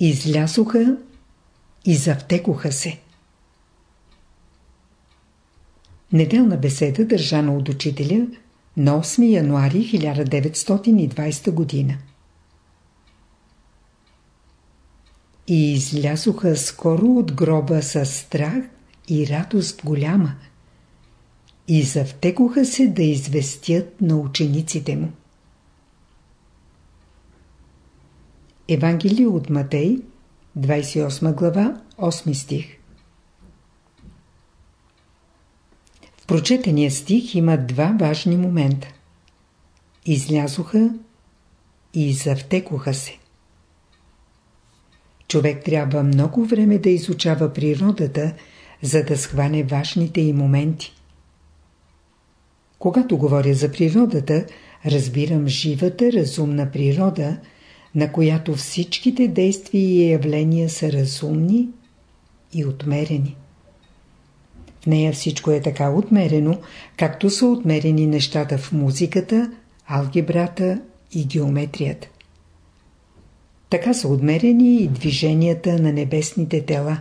излязоха и завтекоха се. Неделна беседа държана от учителя на 8 януари 1920 година. И излязоха скоро от гроба с страх и радост голяма и завтекоха се да известят на учениците му. Евангелие от Матей, 28 глава, 8 стих В прочетения стих има два важни момента. Излязоха и завтекоха се. Човек трябва много време да изучава природата, за да схване важните и моменти. Когато говоря за природата, разбирам живата, разумна природа, на която всичките действия и явления са разумни и отмерени. В нея всичко е така отмерено, както са отмерени нещата в музиката, алгебрата и геометрията. Така са отмерени и движенията на небесните тела.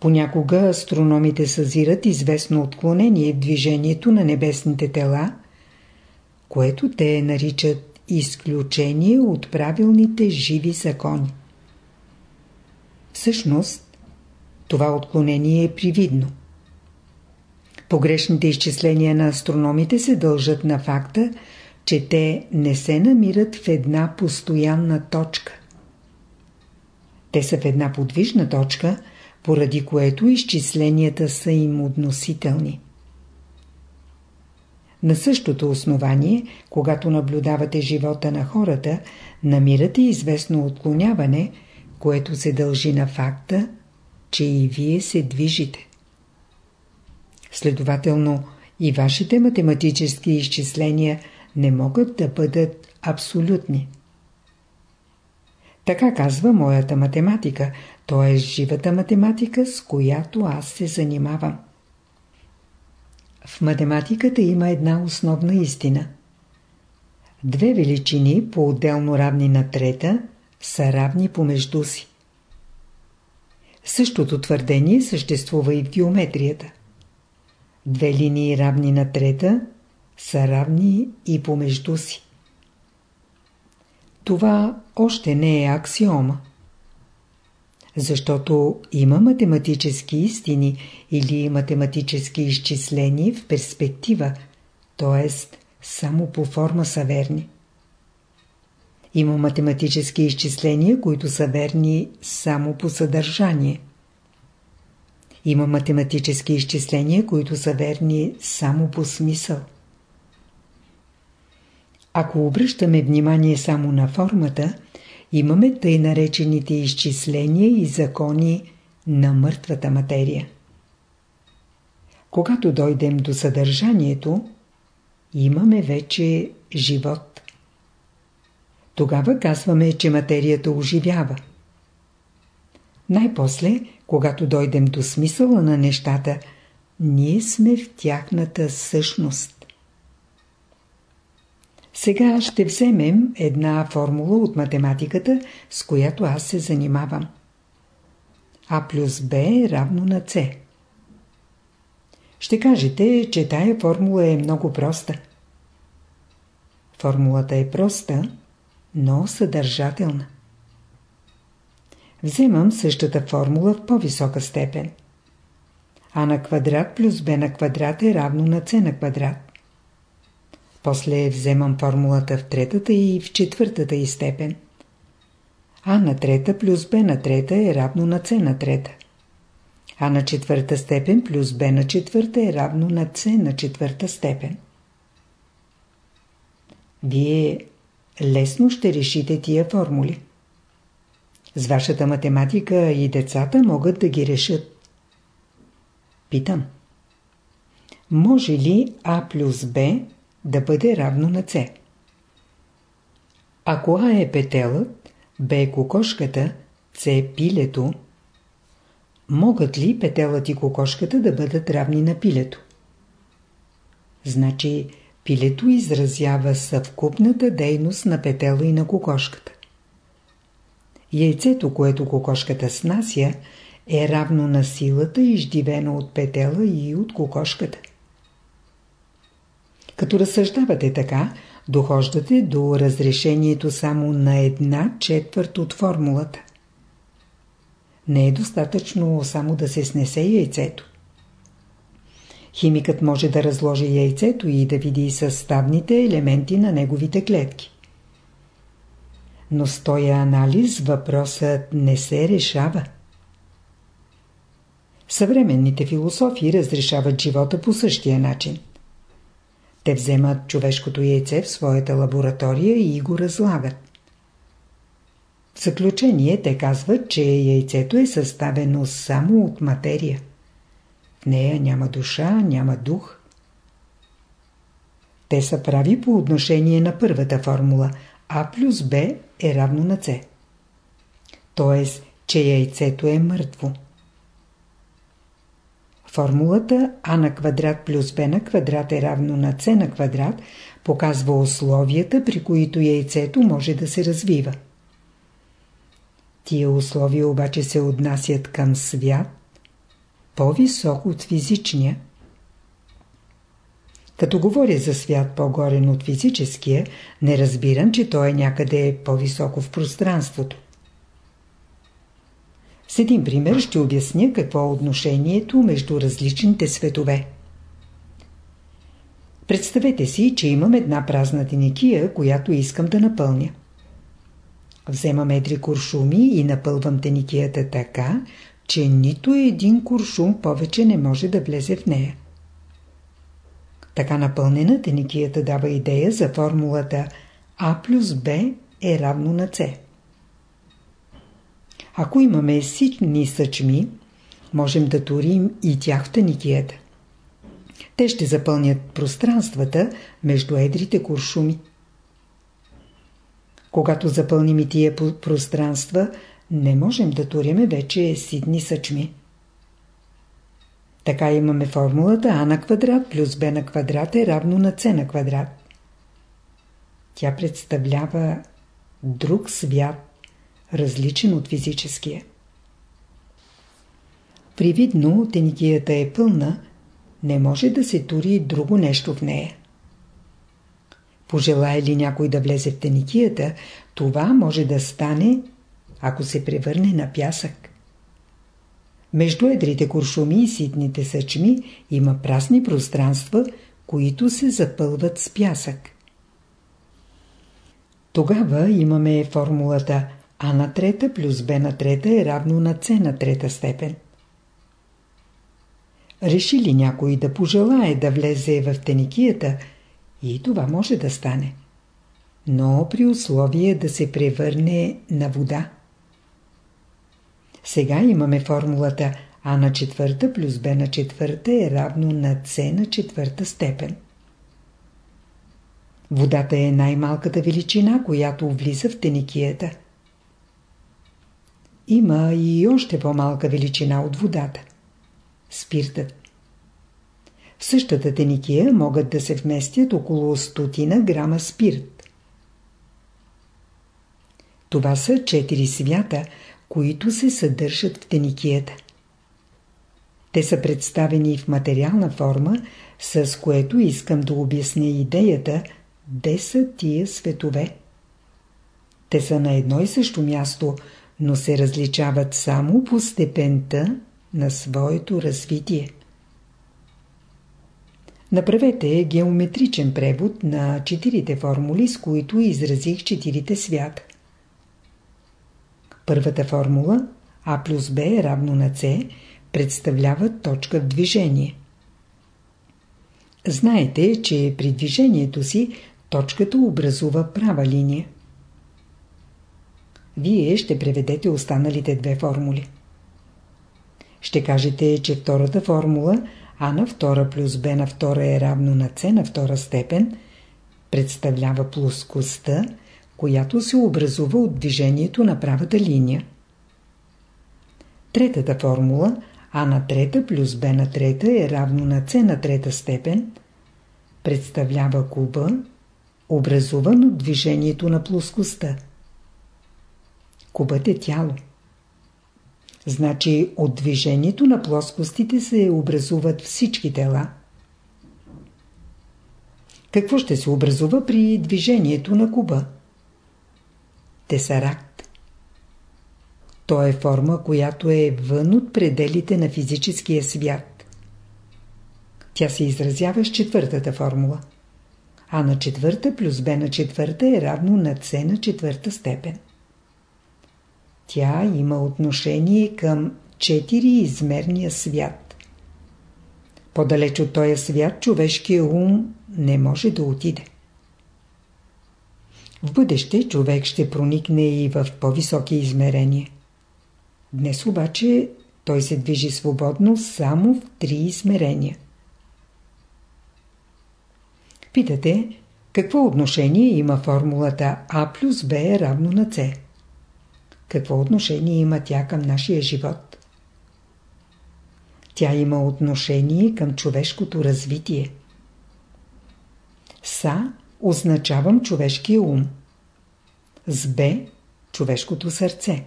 Понякога астрономите съзират известно отклонение в движението на небесните тела, което те наричат изключение от правилните живи закони. Всъщност, това отклонение е привидно. Погрешните изчисления на астрономите се дължат на факта, че те не се намират в една постоянна точка. Те са в една подвижна точка, поради което изчисленията са им относителни. На същото основание, когато наблюдавате живота на хората, намирате известно отклоняване, което се дължи на факта, че и вие се движите. Следователно, и вашите математически изчисления не могат да бъдат абсолютни. Така казва моята математика, т.е. живата математика, с която аз се занимавам. В математиката има една основна истина. Две величини, по-отделно равни на трета, са равни помежду си. Същото твърдение съществува и в геометрията. Две линии равни на трета са равни и помежду си. Това още не е аксиома. Защото има математически истини или математически изчисления в перспектива, т.е. само по форма са верни. Има математически изчисления, които са верни само по съдържание. Има математически изчисления, които са верни само по смисъл. Ако обръщаме внимание само на формата, имаме тъй наречените изчисления и закони на мъртвата материя. Когато дойдем до съдържанието, имаме вече живот. Тогава казваме, че материята оживява. Най-после, когато дойдем до смисъла на нещата, ние сме в тяхната същност. Сега ще вземем една формула от математиката, с която аз се занимавам. А плюс Б е равно на С. Ще кажете, че тая формула е много проста. Формулата е проста, но съдържателна. Вземам същата формула в по-висока степен. А на квадрат плюс Б на квадрат е равно на С на квадрат. После вземам формулата в третата и в четвъртата и степен. А на трета плюс Б на трета е равно на С на трета. А на четвърта степен плюс Б на четвърта е равно на С на четвърта степен. Вие лесно ще решите тия формули. С вашата математика и децата могат да ги решат. Питам. Може ли А плюс Б да бъде равно на С. Ако А е петелът, Б е кокошката, С е пилето, могат ли петелът и кокошката да бъдат равни на пилето? Значи пилето изразява съвкупната дейност на петела и на кокошката. Яйцето, което кокошката снася, е равно на силата, издивена от петела и от кокошката. Като разсъждавате така, дохождате до разрешението само на една четвърт от формулата. Не е достатъчно само да се снесе яйцето. Химикът може да разложи яйцето и да види съставните елементи на неговите клетки. Но с този анализ въпросът не се решава. Съвременните философии разрешават живота по същия начин. Те вземат човешкото яйце в своята лаборатория и го разлагат. В заключение те казват, че яйцето е съставено само от материя. В нея няма душа, няма дух. Те са прави по отношение на първата формула А плюс Б е равно на С. Тоест, че яйцето е мъртво. Формулата А на квадрат плюс Б на квадрат е равно на С на квадрат показва условията, при които яйцето може да се развива. Тия условия обаче се отнасят към свят, по-висок от физичния. Като говоря за свят по-горен от физическия, не разбирам, че той е някъде по-високо в пространството. С един пример ще обясня какво е отношението между различните светове. Представете си, че имам една празна теникия, която искам да напълня. Вземам едри куршуми и напълвам теникията така, че нито един куршум повече не може да влезе в нея. Така напълнена теникията дава идея за формулата А плюс Б е равно на С. Ако имаме ситни съчми, можем да турим и тях в теникията. Те ще запълнят пространствата между едрите куршуми. Когато запълним и тия пространства, не можем да туриме вече сидни съчми. Така имаме формулата А на квадрат плюс Б на квадрат е равно на С на квадрат. Тя представлява друг свят, различен от физическия. Привидно теникията е пълна, не може да се тури друго нещо в нея. Пожелая ли някой да влезе в теникията, това може да стане ако се превърне на пясък. Между едрите куршуми и ситните съчми има прасни пространства, които се запълват с пясък. Тогава имаме формулата А на трета плюс Б на трета е равно на С на трета степен. Реши ли някой да пожелае да влезе в теникията, и това може да стане. Но при условие да се превърне на вода. Сега имаме формулата А на четвърта плюс Б на четвърта е равно на С на четвърта степен. Водата е най-малката величина, която влиза в теникията. Има и още по-малка величина от водата. Спиртът. В същата теникия могат да се вместят около стотина грама спирт. Това са четири свята, които се съдържат в теникията. Те са представени в материална форма, с което искам да обясня идеята, де са тия светове. Те са на едно и също място, но се различават само по степента на своето развитие. Направете геометричен превод на четирите формули, с които изразих четирите свята. Първата формула А плюс Б е равно на С представлява точка в движение. Знаете, че при движението си точката образува права линия. Вие ще преведете останалите две формули. Ще кажете, че втората формула А на втора плюс Б на втора е равно на С на втора степен представлява плоскостта, която се образува от движението на правата линия. Третата формула А на трета плюс Б на трета е равно на С на трета степен представлява куба, образуван от движението на плоскостта. Кубът е тяло. Значи от движението на плоскостите се образуват всички тела. Какво ще се образува при движението на куба? Тесаракт. То е форма, която е вън от пределите на физическия свят. Тя се изразява с четвъртата формула. А на четвърта плюс Б на четвърта е равно на С на четвърта степен. Тя има отношение към четириизмерния свят. По-далеч от този свят човешкия ум не може да отиде. В бъдеще човек ще проникне и в по-високи измерения. Днес обаче той се движи свободно само в три измерения. Питате, какво отношение има формулата А плюс Б е равно на С? Какво отношение има тя към нашия живот? Тя има отношение към човешкото развитие. Са означавам човешкия ум. С Б – човешкото сърце.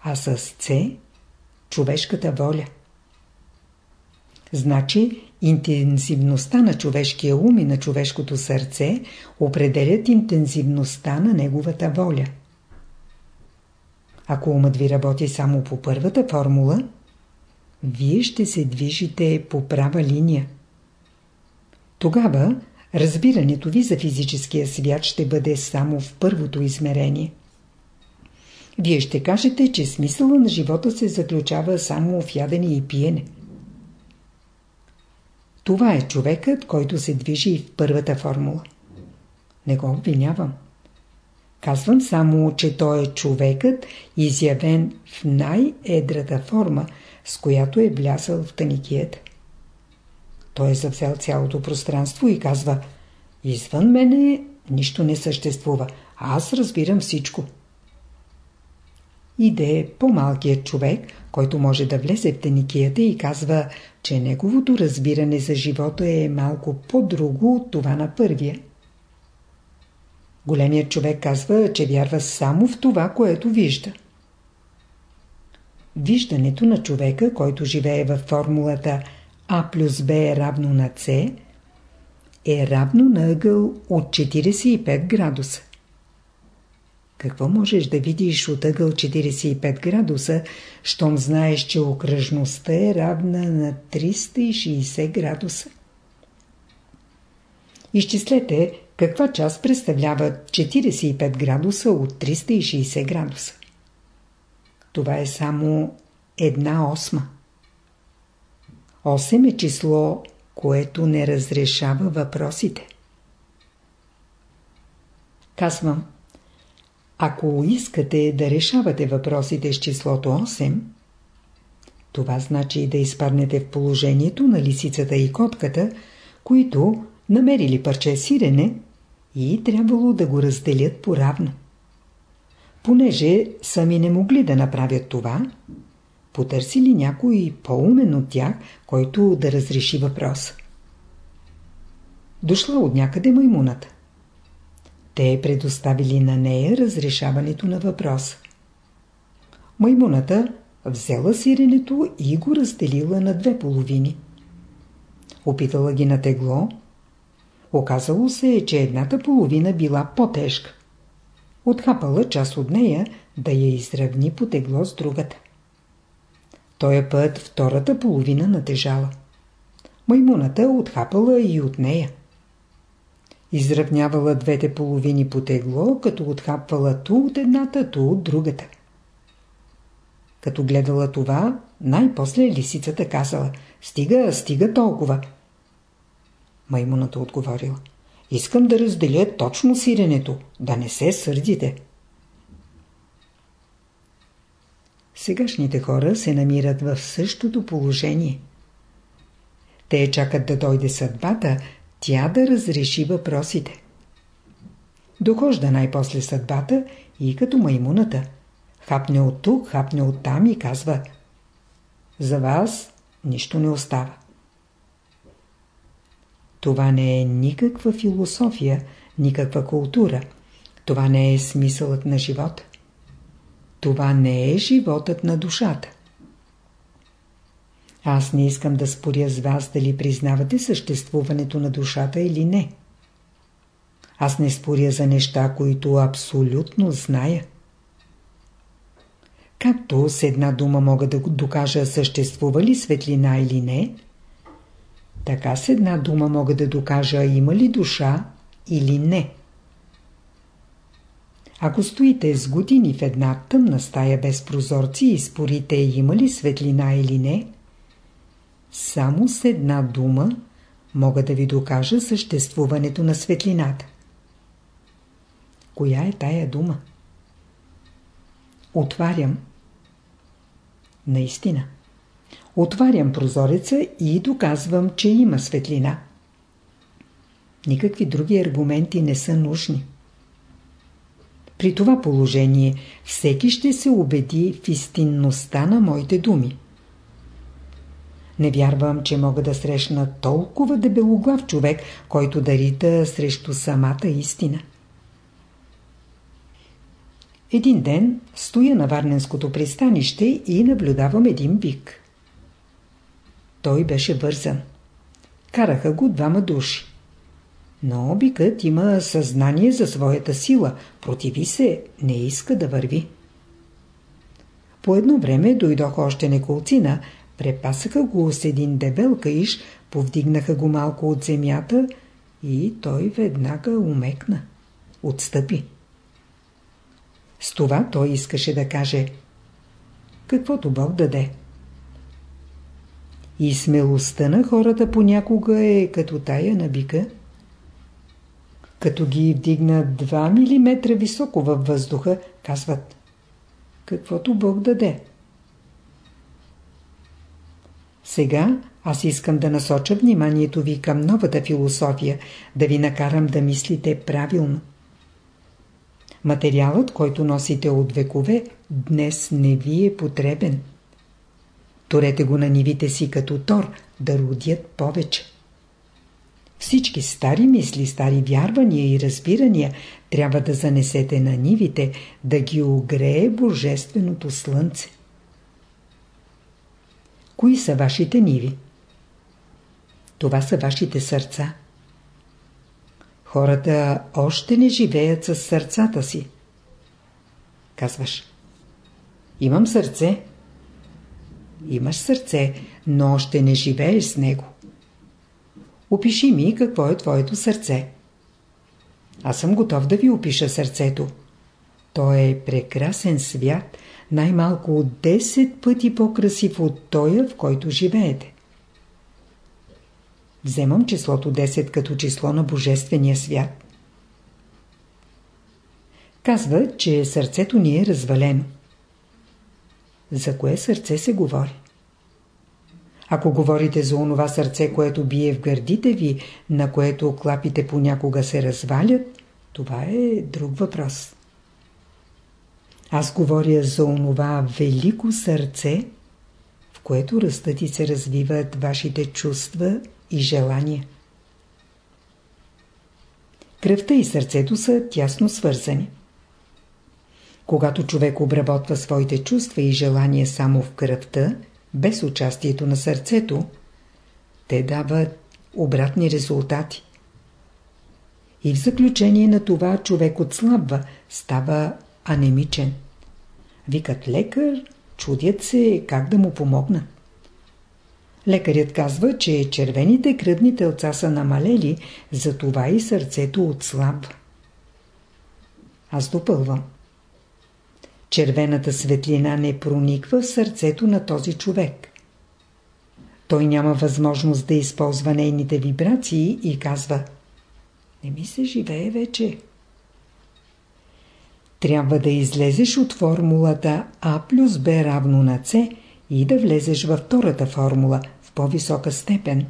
А с С – човешката воля. Значи, интензивността на човешкия ум и на човешкото сърце определят интензивността на неговата воля. Ако умът ви работи само по първата формула, вие ще се движите по права линия. Тогава разбирането ви за физическия свят ще бъде само в първото измерение. Вие ще кажете, че смисъла на живота се заключава само в ядене и пиене. Това е човекът, който се движи в първата формула. Не го обвинявам. Казвам само, че той е човекът, изявен в най-едрата форма, с която е влязъл в таникията. Той е завзел цялото пространство и казва Извън мене нищо не съществува. Аз разбирам всичко. Иде по-малкият човек, който може да влезе в теникията и казва, че неговото разбиране за живота е малко по-друго от това на първия. Големият човек казва, че вярва само в това, което вижда. Виждането на човека, който живее във формулата А плюс Б е равно на С, е равно на ъгъл от 45 градуса. Какво можеш да видиш от ъгъл 45 градуса, щом знаеш, че окръжността е равна на 360 градуса? Изчислете каква част представлява 45 градуса от 360 градуса. Това е само една осма. 8 е число, което не разрешава въпросите. Казвам, ако искате да решавате въпросите с числото 8, това значи да изпаднете в положението на лисицата и котката, които намерили парче сирене и трябвало да го разделят поравно. Понеже сами не могли да направят това, потърсили някой по-умен от тях, който да разреши въпрос. Дошла от някъде маймуната. Те предоставили на нея разрешаването на въпроса. Маймуната взела сиренето и го разделила на две половини. Опитала ги на тегло. Оказало се, че едната половина била по-тежка. Отхапала част от нея да я изравни по тегло с другата. Тоя път втората половина натежала. Маймуната отхапала и от нея. Изравнявала двете половини по тегло, като отхапвала ту от едната, ту от другата. Като гледала това, най-после лисицата казала «Стига, стига толкова». Маймуната отговорила «Искам да разделя точно сиренето, да не се сърдите». Сегашните хора се намират в същото положение. Те чакат да дойде съдбата, тя да разреши въпросите. Дохожда най-после съдбата и като маймуната. Хапне от тук, хапне от там и казва За вас нищо не остава. Това не е никаква философия, никаква култура. Това не е смисълът на живота. това не е животът на душата. Аз не искам да споря с вас дали признавате съществуването на душата или не. Аз не споря за неща, които абсолютно зная. Както с една дума мога да докажа съществува ли светлина или не, така с една дума мога да докажа има ли душа или не. Ако стоите с години в една тъмна стая без прозорци и спорите има ли светлина или не, само с една дума мога да ви докажа съществуването на светлината. Коя е тая дума? Отварям. Наистина. Отварям прозореца и доказвам, че има светлина. Никакви други аргументи не са нужни. При това положение всеки ще се убеди в истинността на моите думи. Не вярвам, че мога да срещна толкова дебелоглав човек, който да рита срещу самата истина. Един ден стоя на Варненското пристанище и наблюдавам един бик. Той беше вързан. Караха го двама души. Но бикът има съзнание за своята сила, противи се, не иска да върви. По едно време дойдоха още неколцина, препасаха го с един дебел каиш, повдигнаха го малко от земята и той веднага умекна. Отстъпи. С това той искаше да каже каквото Бог даде. И смелостта на хората понякога е като тая на бика. Като ги вдигна 2 мм високо във въздуха, казват каквото Бог даде. Сега аз искам да насоча вниманието ви към новата философия, да ви накарам да мислите правилно. Материалът, който носите от векове, днес не ви е потребен. Торете го на нивите си като тор, да родят повече. Всички стари мисли, стари вярвания и разбирания трябва да занесете на нивите, да ги огрее Божественото Слънце. Кои са вашите ниви? Това са вашите сърца. Хората още не живеят с сърцата си. Казваш. Имам сърце. Имаш сърце, но още не живееш с него. Опиши ми какво е твоето сърце. Аз съм готов да ви опиша сърцето. То е прекрасен свят, най-малко от 10 пъти по-красив от тоя, в който живеете. Вземам числото 10 като число на Божествения свят. Казва, че сърцето ни е развалено. За кое сърце се говори? Ако говорите за онова сърце, което бие в гърдите ви, на което клапите понякога се развалят, това е друг въпрос. Аз говоря за онова велико сърце, в което растат и се развиват вашите чувства и желания. Кръвта и сърцето са тясно свързани. Когато човек обработва своите чувства и желания само в кръвта, без участието на сърцето, те дават обратни резултати. И в заключение на това човек отслабва, става анемичен. Викат лекар, чудят се как да му помогнат. Лекарят казва, че червените кръвни телца са намалели, затова и сърцето отслабва. Аз допълвам. Червената светлина не прониква в сърцето на този човек. Той няма възможност да използва нейните вибрации и казва Не ми се живее вече. Трябва да излезеш от формулата А плюс Б равно на С и да влезеш във втората формула в по-висока степен.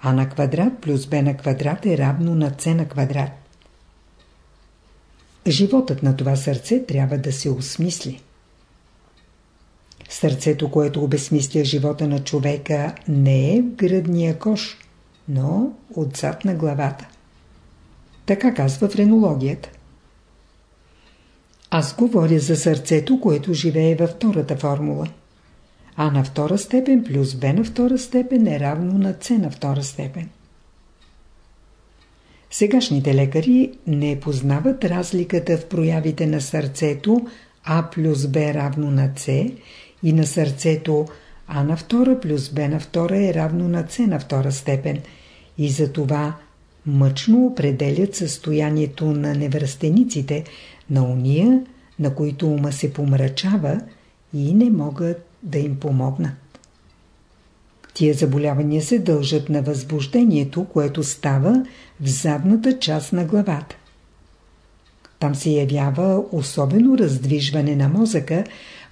А на квадрат плюс Б на квадрат е равно на С на квадрат. Животът на това сърце трябва да се осмисли. Сърцето, което обесмисля живота на човека, не е в гръдния кош, но отзад на главата. Така казва френологията. Аз говоря за сърцето, което живее във втората формула. А на втора степен плюс Б на втора степен е равно на С на втора степен. Сегашните лекари не познават разликата в проявите на сърцето А плюс Б равно на С и на сърцето А на втора плюс Б на втора е равно на С на втора степен и затова мъчно определят състоянието на невръстениците, на уния, на които ума се помрачава и не могат да им помогнат. Тия заболявания се дължат на възбуждението, което става в задната част на главата. Там се явява особено раздвижване на мозъка,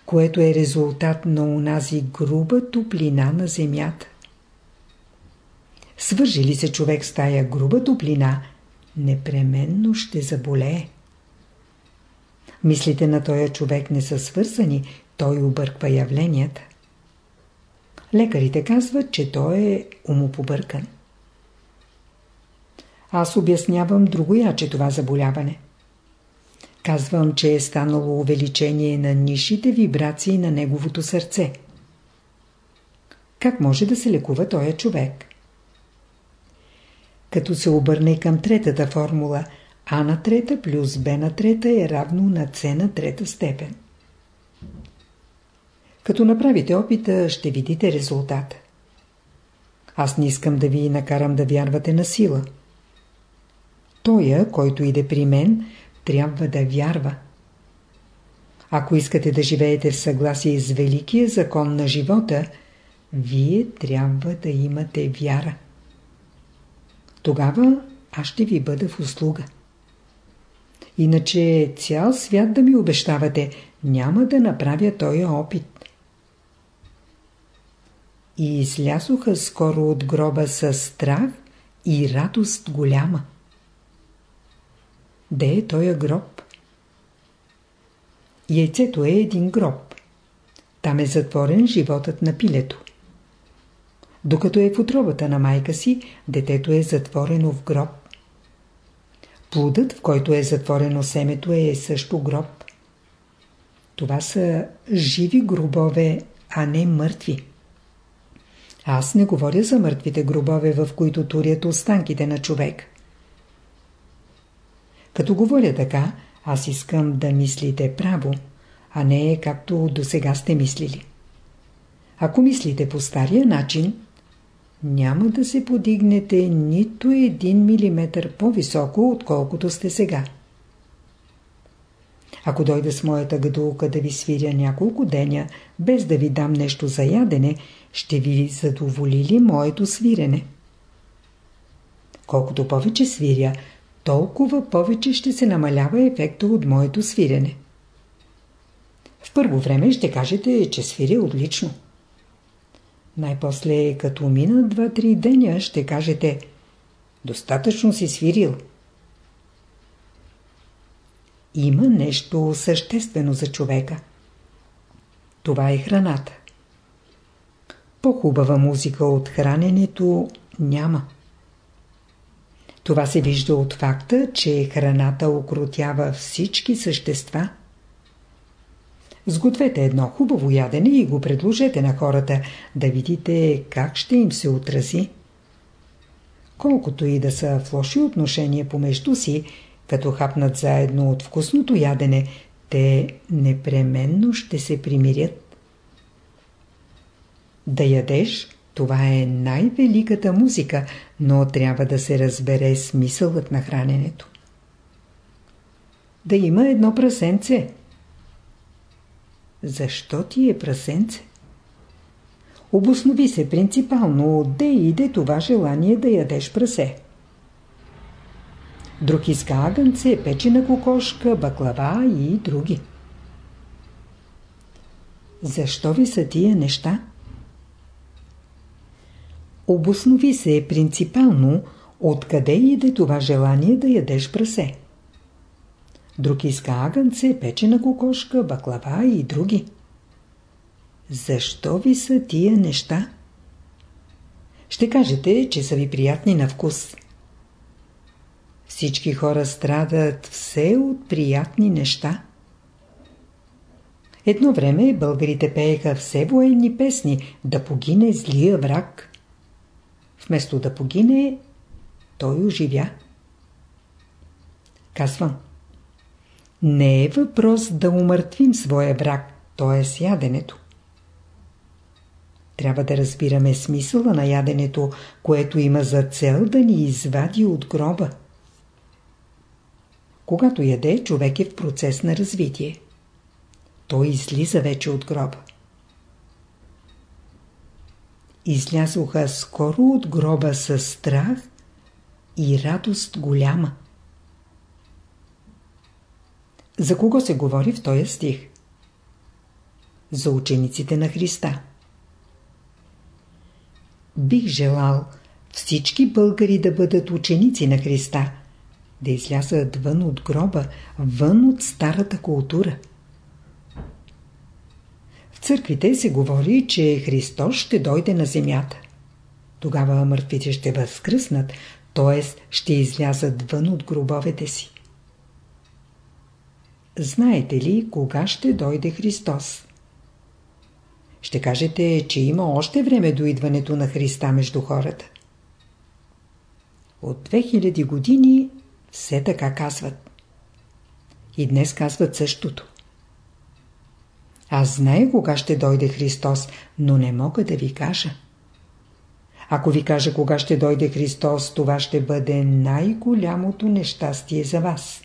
което е резултат на унази груба топлина на земята. Свържи ли се човек с тая груба топлина, непременно ще заболее. Мислите на този човек не са свързани, той обърква явленията. Лекарите казват, че той е умопобъркан. Аз обяснявам другояче това заболяване. Казвам, че е станало увеличение на нишите вибрации на неговото сърце. Как може да се лекува този човек? Като се обърне към третата формула, А на трета плюс Б на трета е равно на С на трета степен. Като направите опита, ще видите резултата. Аз не искам да ви накарам да вярвате на сила. Тоя, който иде при мен, трябва да вярва. Ако искате да живеете в съгласие с великия закон на живота, вие трябва да имате вяра. Тогава аз ще ви бъда в услуга. Иначе цял свят да ми обещавате, няма да направя този опит и излязоха скоро от гроба с страх и радост голяма. Де е тоя гроб? Яйцето е един гроб. Там е затворен животът на пилето. Докато е в отробата на майка си, детето е затворено в гроб. Плудът, в който е затворено семето, е също гроб. Това са живи гробове, а не мъртви. Аз не говоря за мъртвите гробове, в които турят останките на човек. Като говоря така, аз искам да мислите право, а не както до сега сте мислили. Ако мислите по стария начин, няма да се подигнете нито един милиметър по-високо, отколкото сте сега. Ако дойда с моята гадулка да ви свиря няколко деня, без да ви дам нещо за ядене, ще ви задоволи ли моето свирене? Колкото повече свиря, толкова повече ще се намалява ефекта от моето свирене. В първо време ще кажете, че свиря отлично. Най-после, като мина 2-3 деня, ще кажете Достатъчно си свирил. Има нещо съществено за човека. Това е храната. По-хубава музика от храненето няма. Това се вижда от факта, че храната окротява всички същества. Сгответе едно хубаво ядене и го предложете на хората, да видите как ще им се отрази. Колкото и да са в лоши отношения помежду си, като хапнат заедно от вкусното ядене, те непременно ще се примирят. Да ядеш, това е най-великата музика, но трябва да се разбере смисълът на храненето. Да има едно прасенце. Защо ти е прасенце? Обоснови се принципално, отде иде това желание да ядеш прасе. Друг иска агънце, печена кокошка, баклава и други. Защо ви са тия неща? Обоснови се принципално откъде иде това желание да ядеш прасе. Друг иска агънце, печена кокошка, баклава и други. Защо ви са тия неща? Ще кажете, че са ви приятни на вкус. Всички хора страдат все от приятни неща. Едно време българите пееха все военни песни да погине злия враг. Вместо да погине, той оживя. Казвам. Не е въпрос да умъртвим своя враг, т.е. яденето. Трябва да разбираме смисъла на яденето, което има за цел да ни извади от гроба. Когато яде, човек е в процес на развитие. Той излиза вече от гроба. Излязоха скоро от гроба с страх и радост голяма. За кого се говори в този стих? За учениците на Христа. Бих желал всички българи да бъдат ученици на Христа, да излязат вън от гроба, вън от старата култура. В църквите се говори, че Христос ще дойде на земята. Тогава мъртвите ще възкръснат, т.е. ще излязат вън от гробовете си. Знаете ли кога ще дойде Христос? Ще кажете, че има още време до идването на Христа между хората. От 2000 години все така казват. И днес казват същото. Аз знае кога ще дойде Христос, но не мога да ви кажа. Ако ви кажа кога ще дойде Христос, това ще бъде най-голямото нещастие за вас.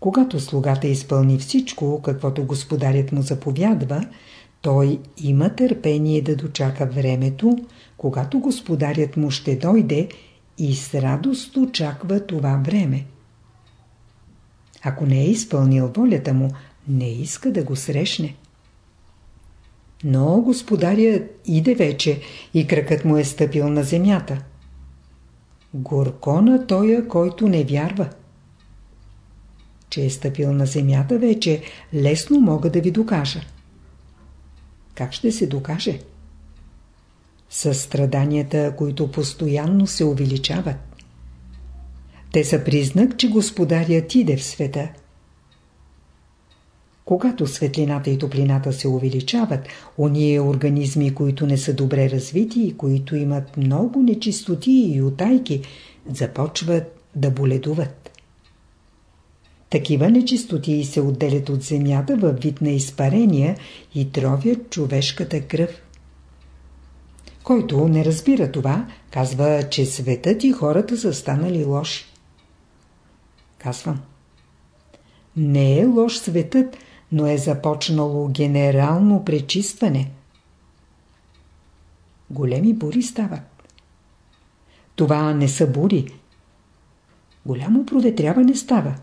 Когато слугата изпълни всичко, каквото господарят му заповядва, той има търпение да дочака времето, когато господарят му ще дойде и с радост очаква това време. Ако не е изпълнил волята му, не иска да го срещне. Но господарят иде вече и кракът му е стъпил на земята. Горко на тоя, който не вярва че е стъпил на земята вече, лесно мога да ви докажа. Как ще се докаже? Със страданията, които постоянно се увеличават. Те са признак, че Господарят иде в света. Когато светлината и топлината се увеличават, ония организми, които не са добре развити и които имат много нечистоти и утайки, започват да боледуват. Такива нечистоти се отделят от земята във вид на изпарения и тровят човешката кръв. Който не разбира това, казва, че светът и хората са станали лоши. Казвам. Не е лош светът, но е започнало генерално пречистване. Големи бури стават. Това не са бури. Голямо проветряване става.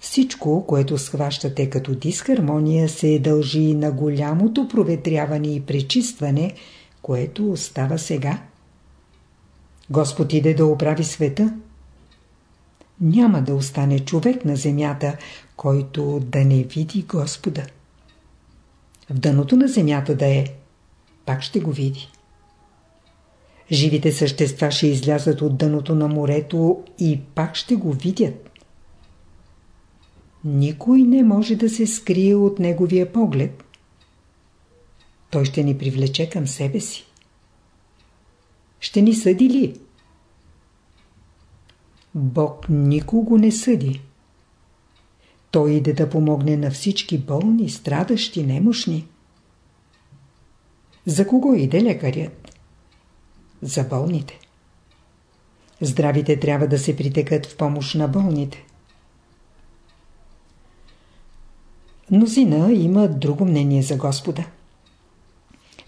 Всичко, което схващате като дисхармония, се дължи на голямото проветряване и пречистване, което остава сега. Господ иде да оправи света. Няма да остане човек на земята, който да не види Господа. В дъното на земята да е, пак ще го види. Живите същества ще излязат от дъното на морето и пак ще го видят. Никой не може да се скрие от неговия поглед. Той ще ни привлече към себе си. Ще ни съди ли? Бог никого не съди. Той иде да помогне на всички болни, страдащи, немощни. За кого иде лекарят? За болните. Здравите трябва да се притекат в помощ на болните. Мнозина има друго мнение за Господа.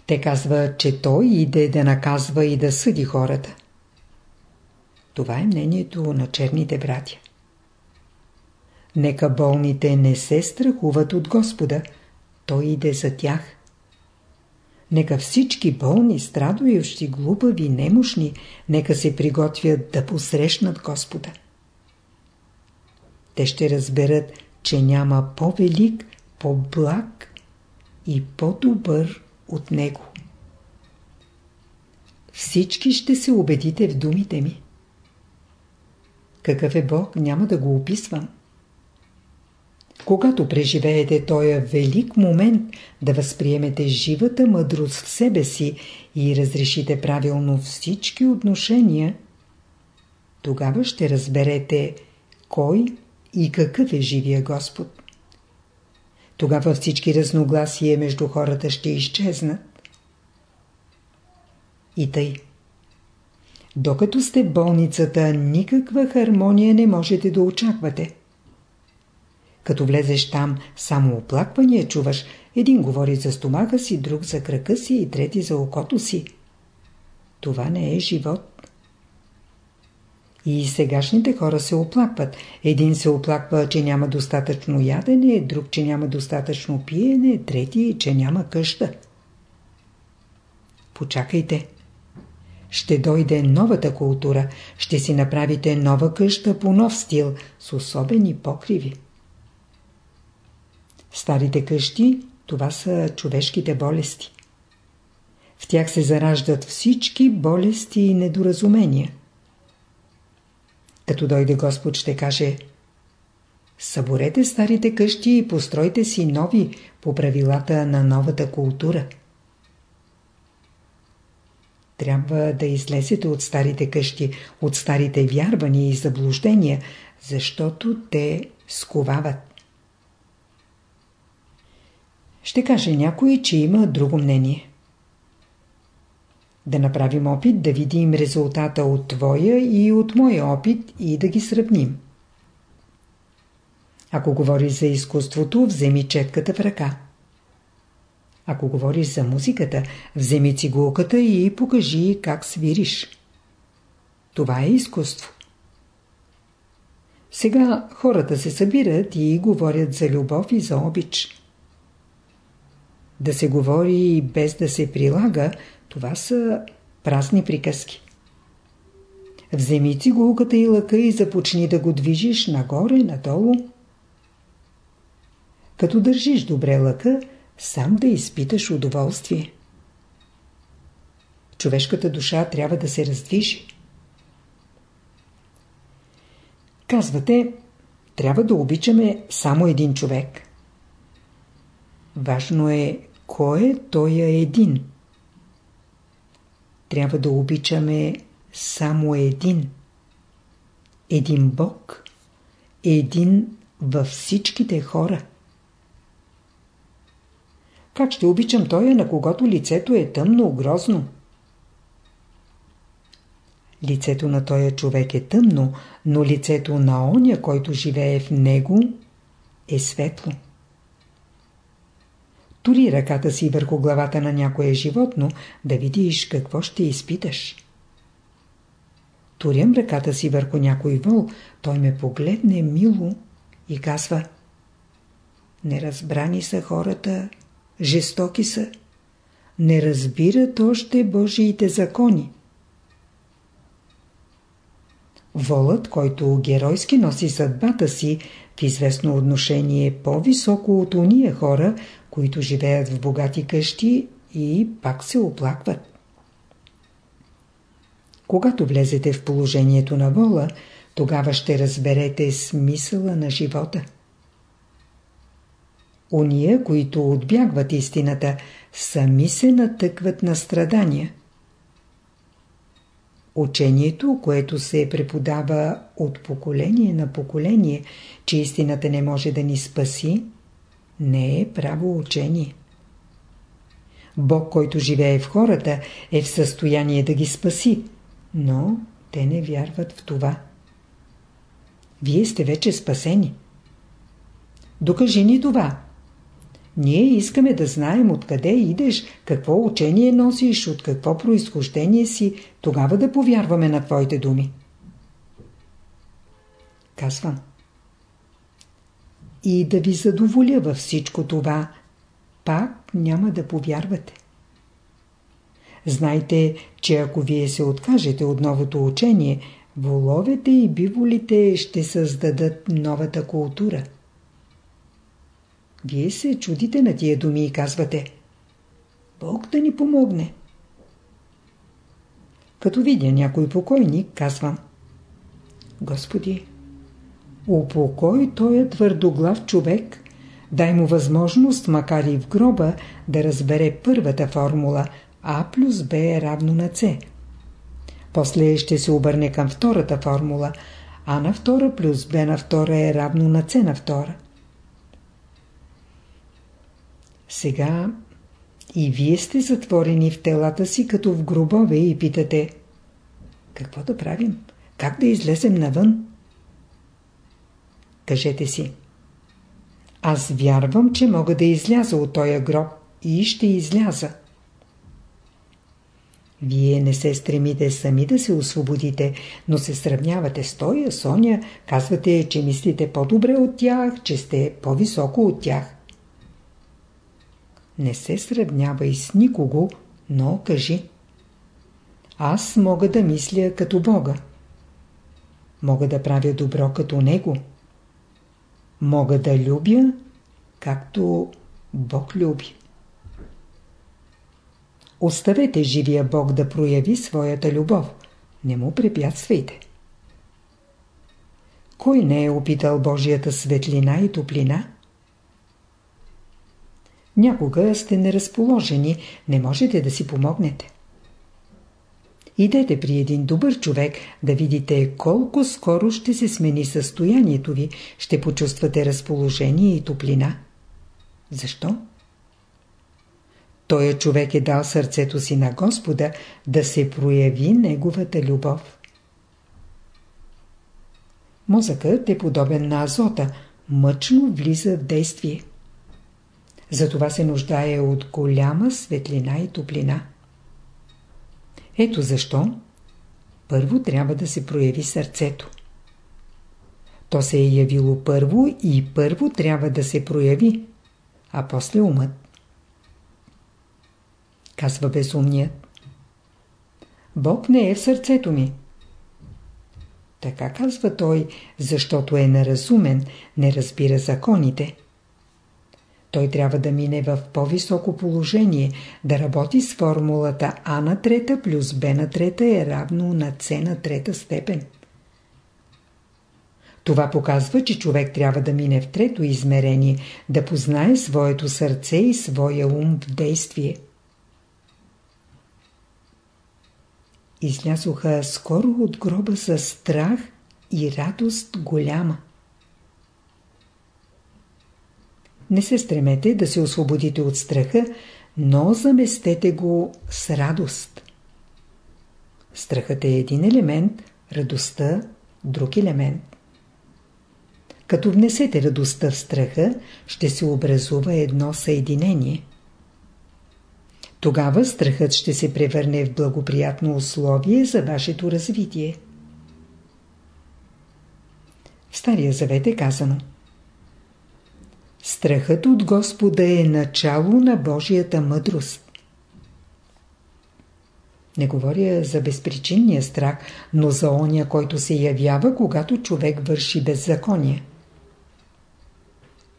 Те казват, че Той иде да наказва и да съди хората. Това е мнението на черните братя. Нека болните не се страхуват от Господа, Той иде за тях. Нека всички болни, страдующи, глупави, немощни, нека се приготвят да посрещнат Господа. Те ще разберат, че няма по-велик, по-благ и по-добър от него. Всички ще се убедите в думите ми. Какъв е Бог, няма да го описвам. Когато преживеете този велик момент да възприемете живата мъдрост в себе си и разрешите правилно всички отношения, тогава ще разберете кой и какъв е живия Господ. Тогава всички разногласия между хората ще изчезнат. И тъй. Докато сте в болницата, никаква хармония не можете да очаквате. Като влезеш там, само оплаквания чуваш. Един говори за стомаха си, друг за крака си и трети за окото си. Това не е живот. И сегашните хора се оплакват. Един се оплаква, че няма достатъчно ядене, друг, че няма достатъчно пиене, трети, че няма къща. Почакайте. Ще дойде новата култура. Ще си направите нова къща по нов стил, с особени покриви. Старите къщи, това са човешките болести. В тях се зараждат всички болести и недоразумения. Като дойде Господ ще каже Съборете старите къщи и постройте си нови по правилата на новата култура. Трябва да излезете от старите къщи, от старите вярвания и заблуждения, защото те сковават. Ще каже някой, че има друго мнение. Да направим опит да видим резултата от твоя и от моя опит и да ги сравним. Ако говориш за изкуството, вземи четката в ръка. Ако говориш за музиката, вземи цигулката и покажи как свириш. Това е изкуство. Сега хората се събират и говорят за любов и за обич. Да се говори без да се прилага, това са празни приказки. Вземи цигулката и лъка и започни да го движиш нагоре, надолу. Като държиш добре лъка, сам да изпиташ удоволствие. Човешката душа трябва да се раздвижи. Казвате, трябва да обичаме само един човек. Важно е кой е той е един? Трябва да обичаме само един. Един Бог. Един във всичките хора. Как ще обичам той, на когото лицето е тъмно, грозно? Лицето на този човек е тъмно, но лицето на оня, който живее в него, е светло. Тури ръката си върху главата на някое животно, да видиш какво ще изпиташ. Турям ръката си върху някой вол, той ме погледне мило и казва Неразбрани са хората, жестоки са, не разбират още Божиите закони. Волът, който геройски носи съдбата си, в известно отношение по-високо от уния хора, които живеят в богати къщи и пак се оплакват. Когато влезете в положението на вола, тогава ще разберете смисъла на живота. Уния, които отбягват истината, сами се натъкват на страдания. Учението, което се преподава от поколение на поколение, че истината не може да ни спаси, не е право учение. Бог, който живее в хората, е в състояние да ги спаси, но те не вярват в това. Вие сте вече спасени. Докажи ни това. Ние искаме да знаем откъде идеш, какво учение носиш, от какво произхождение си, тогава да повярваме на твоите думи. Казвам и да ви задоволя във всичко това, пак няма да повярвате. Знайте, че ако вие се откажете от новото учение, воловете и биволите ще създадат новата култура. Вие се чудите на тия думи и казвате Бог да ни помогне. Като видя някой покойник, казвам Господи, Упокой той е твърдоглав човек, дай му възможност, макар и в гроба, да разбере първата формула А плюс Б е равно на С. После ще се обърне към втората формула А на втора плюс Б на втора е равно на С на втора. Сега и вие сте затворени в телата си като в гробове и питате Какво да правим? Как да излезем навън? Кажете си Аз вярвам, че мога да изляза от този гроб и ще изляза. Вие не се стремите сами да се освободите, но се сравнявате с Тоя, Соня, казвате, че мислите по-добре от тях, че сте по-високо от тях. Не се сравнявай с никого, но кажи. Аз мога да мисля като Бога. Мога да правя добро като Него. Мога да любя, както Бог люби. Оставете живия Бог да прояви своята любов. Не му препятствайте. Кой не е опитал Божията светлина и топлина? Някога сте неразположени, не можете да си помогнете. Идете при един добър човек да видите колко скоро ще се смени състоянието ви, ще почувствате разположение и топлина. Защо? Той човек е дал сърцето си на Господа да се прояви неговата любов. Мозъкът е подобен на азота, мъчно влиза в действие. Затова се нуждае от голяма светлина и топлина. Ето защо първо трябва да се прояви сърцето. То се е явило първо и първо трябва да се прояви, а после умът. Казва безумният. Бог не е в сърцето ми. Така казва той, защото е неразумен, не разбира законите. Той трябва да мине в по-високо положение, да работи с формулата А на трета плюс Б на трета е равно на С на трета степен. Това показва, че човек трябва да мине в трето измерение, да познае своето сърце и своя ум в действие. Излязоха скоро от гроба с страх и радост голяма. Не се стремете да се освободите от страха, но заместете го с радост. Страхът е един елемент, радостта – друг елемент. Като внесете радостта в страха, ще се образува едно съединение. Тогава страхът ще се превърне в благоприятно условие за вашето развитие. В Стария Завет е казано – Страхът от Господа е начало на Божията мъдрост. Не говоря за безпричинния страх, но за оня, който се явява, когато човек върши беззаконие.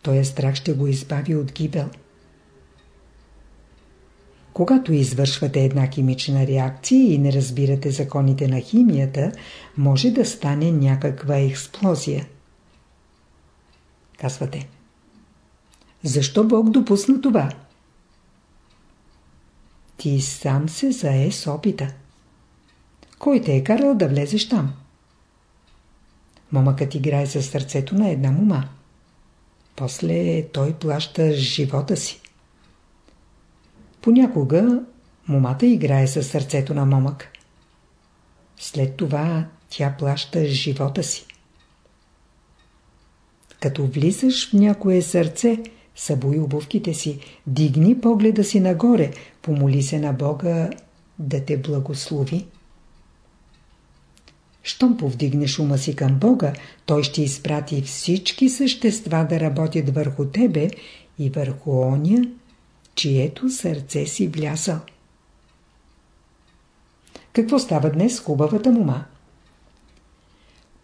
Тоя страх ще го избави от гибел. Когато извършвате една химична реакция и не разбирате законите на химията, може да стане някаква експлозия. Казвате – защо Бог допусна това? Ти сам се зае с опита. Кой те е карал да влезеш там? Момъкът играе за сърцето на една мома. После той плаща живота си. Понякога момата играе със сърцето на момък. След това тя плаща живота си. Като влизаш в някое сърце, Събуй обувките си, дигни погледа си нагоре, помоли се на Бога да те благослови. Щом повдигнеш ума си към Бога, Той ще изпрати всички същества да работят върху тебе и върху оня, чието сърце си влязал. Какво става днес хубавата мума?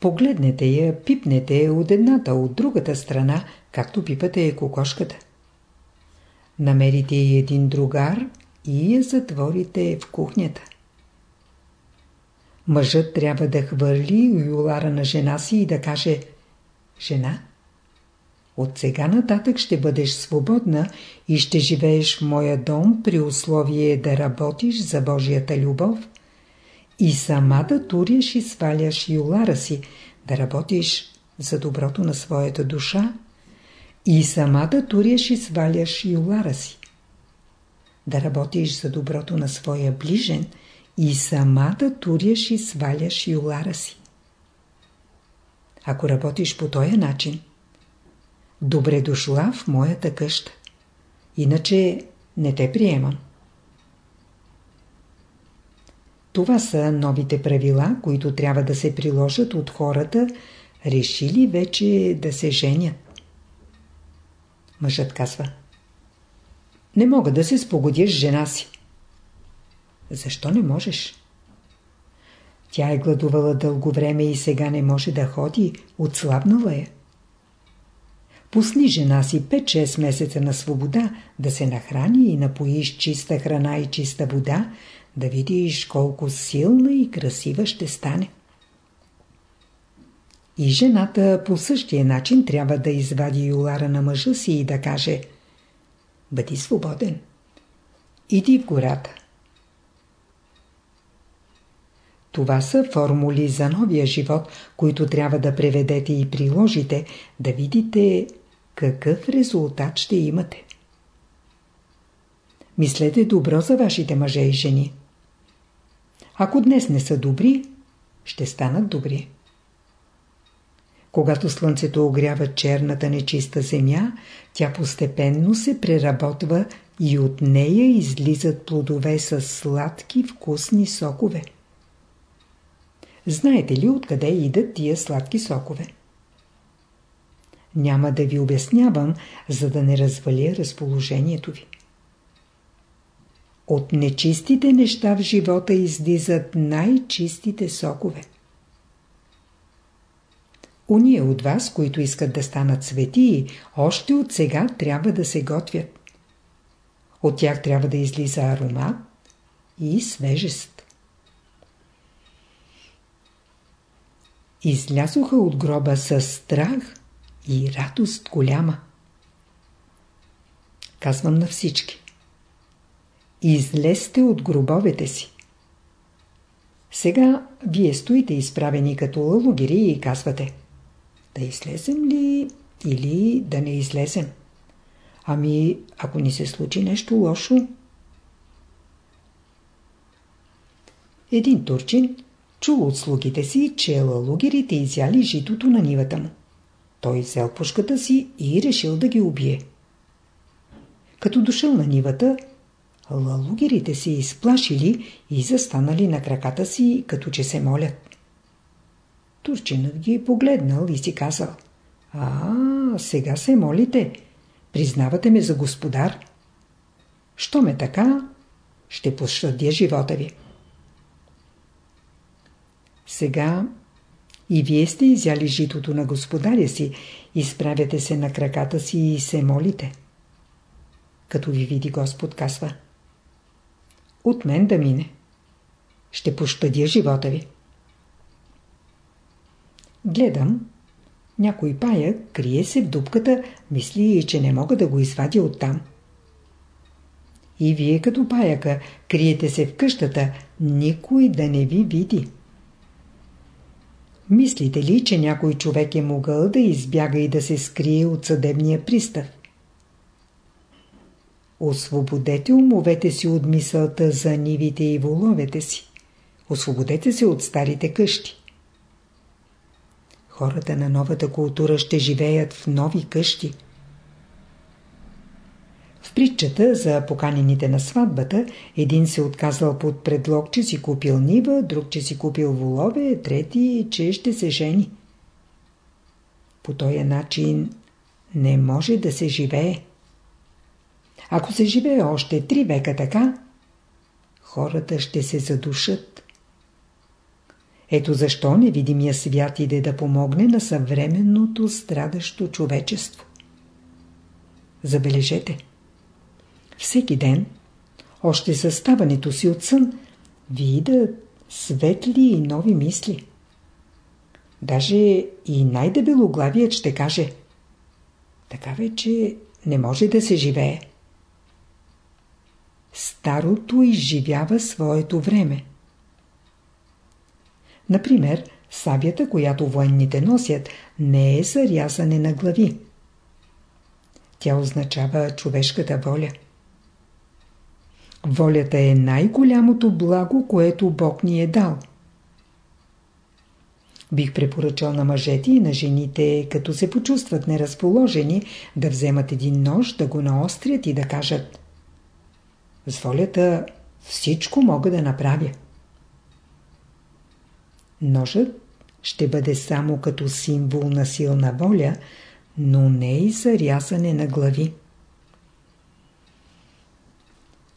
Погледнете я, пипнете от едната, от другата страна, както пипате е кокошката. Намерите и един другар и я затворите в кухнята. Мъжът трябва да хвърли юлара на жена си и да каже Жена, от сега нататък ще бъдеш свободна и ще живееш в моя дом при условие да работиш за Божията любов и сама да туряш и сваляш юлара си, да работиш за доброто на своята душа и сама да туряш и сваляш юлара си. Да работиш за доброто на своя ближен и сама да туряш и сваляш юлара си. Ако работиш по този начин, добре дошла в моята къща. Иначе не те приемам. Това са новите правила, които трябва да се приложат от хората, решили вече да се женят. Мъжът казва Не мога да се спогодя с жена си. Защо не можеш? Тя е гладувала дълго време и сега не може да ходи, отслабнала е. Пусни жена си 5-6 месеца на свобода, да се нахрани и напоиш чиста храна и чиста вода, да видиш колко силна и красива ще стане. И жената по същия начин трябва да извади юлара на мъжа си и да каже Бъди свободен. Иди в гората. Това са формули за новия живот, които трябва да преведете и приложите, да видите какъв резултат ще имате. Мислете добро за вашите мъже и жени. Ако днес не са добри, ще станат добри. Когато слънцето огрява черната нечиста земя, тя постепенно се преработва и от нея излизат плодове с сладки вкусни сокове. Знаете ли откъде идат тия сладки сокове? Няма да ви обяснявам, за да не разваля разположението ви. От нечистите неща в живота излизат най-чистите сокове. Уния от вас, които искат да станат светии, още от сега трябва да се готвят. От тях трябва да излиза аромат и свежест. Излязоха от гроба с страх и радост голяма. Казвам на всички. Излезте от гробовете си. Сега вие стоите изправени като лалугери и казвате Да излезем ли или да не излезем? Ами, ако ни се случи нещо лошо? Един турчин чул от слугите си, че лалугерите изяли житото на нивата му. Той взел пушката си и решил да ги убие. Като дошъл на нивата, лалугерите се изплашили и застанали на краката си, като че се молят. Турчинът ги погледнал и си казал А, сега се молите. Признавате ме за господар. Що ме така, ще пощадя живота ви. Сега и вие сте изяли житото на господаря си, изправяте се на краката си и се молите. Като ви види Господ, казва От мен да мине. Ще пощадя живота ви. Гледам. Някой пая крие се в дупката, мисли, че не мога да го извадя оттам. И вие като паяка криете се в къщата, никой да не ви види. Мислите ли, че някой човек е могъл да избяга и да се скрие от съдебния пристав? Освободете умовете си от мисълта за нивите и воловете си. Освободете се от старите къщи. Хората на новата култура ще живеят в нови къщи – в притчата за поканените на сватбата, един се отказал под предлог, че си купил нива, друг, че си купил волове, трети, че ще се жени. По този начин не може да се живее. Ако се живее още три века така, хората ще се задушат. Ето защо невидимия свят иде да помогне на съвременното страдащо човечество. Забележете – всеки ден, още със ставането си от сън, ви идат светли и нови мисли. Даже и най-дебелоглавият ще каже така вече не може да се живее. Старото изживява своето време. Например, сабята, която военните носят, не е за рязане на глави. Тя означава човешката воля. Волята е най-голямото благо, което Бог ни е дал. Бих препоръчал на мъжете и на жените, като се почувстват неразположени, да вземат един нож, да го наострят и да кажат С волята всичко мога да направя. Ножът ще бъде само като символ на силна воля, но не и за рязане на глави.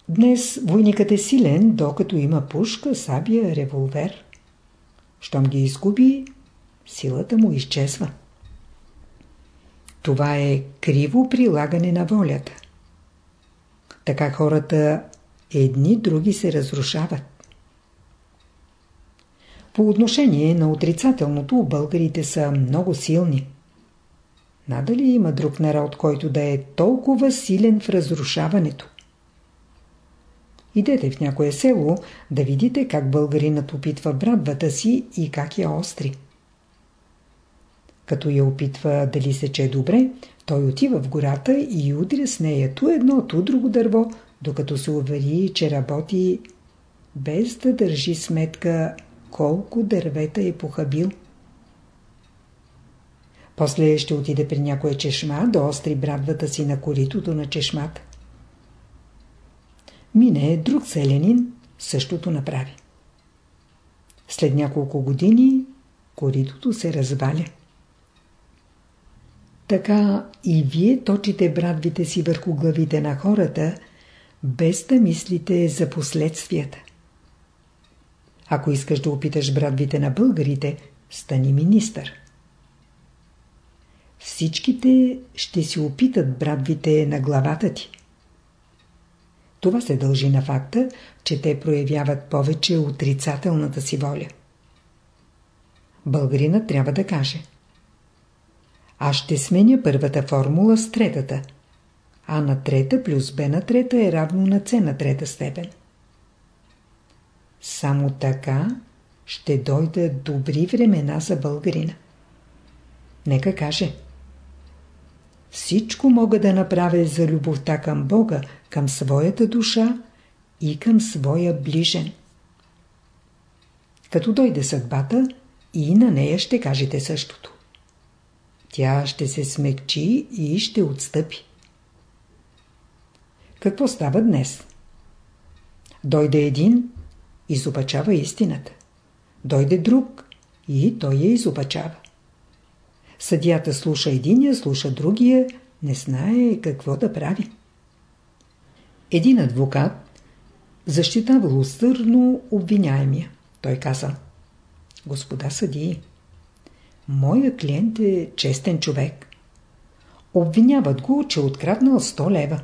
Днес войникът е силен, докато има пушка, сабия, револвер. Щом ги изгуби, силата му изчезва. Това е криво прилагане на волята. Така хората едни други се разрушават. По отношение на отрицателното, българите са много силни. Надали има друг народ, който да е толкова силен в разрушаването? Идете в някое село да видите как българинът опитва брадвата си и как я остри. Като я опитва дали сече добре, той отива в гората и удря с нея ту едно, ту друго дърво, докато се увери, че работи без да държи сметка колко дървета е похабил. После ще отиде при някоя чешма да остри брадвата си на коритото на чешмата. Мине друг селянин, същото направи. След няколко години коритото се разваля. Така и вие точите брадвите си върху главите на хората, без да мислите за последствията. Ако искаш да опиташ брадвите на българите, стани министър. Всичките ще си опитат брадвите на главата ти. Това се дължи на факта, че те проявяват повече отрицателната си воля. Българина трябва да каже Аз ще сменя първата формула с третата. А на трета плюс Б на трета е равно на С на трета степен. Само така ще дойдат добри времена за българина. Нека каже Всичко мога да направя за любовта към Бога, към своята душа и към своя ближен. Като дойде съдбата, и на нея ще кажете същото. Тя ще се смекчи и ще отстъпи. Какво става днес? Дойде един, изопачава истината. Дойде друг и той я изопачава. Съдията слуша единия, слуша другия, не знае какво да прави. Един адвокат защитавал усърдно обвиняемия. Той каза, господа съдии, моя клиент е честен човек. Обвиняват го, че откраднал 100 лева.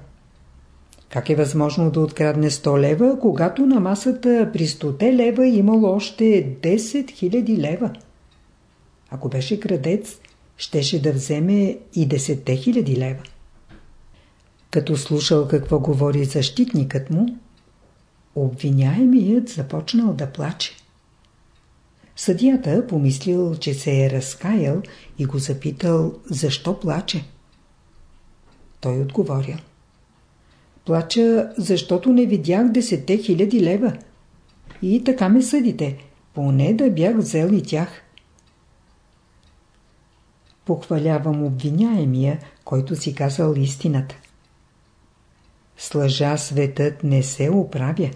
Как е възможно да открадне 100 лева, когато на масата при 100 лева имало още 10 000 лева? Ако беше крадец, щеше да вземе и 10 000 лева. Като слушал какво говори защитникът му, обвиняемият започнал да плаче. Съдията помислил, че се е разкаял и го запитал, защо плаче. Той отговорил. Плача, защото не видях десете хиляди лева. И така ме съдите, поне да бях взел и тях. Похвалявам обвиняемия, който си казал истината. С лъжа светът не се оправя.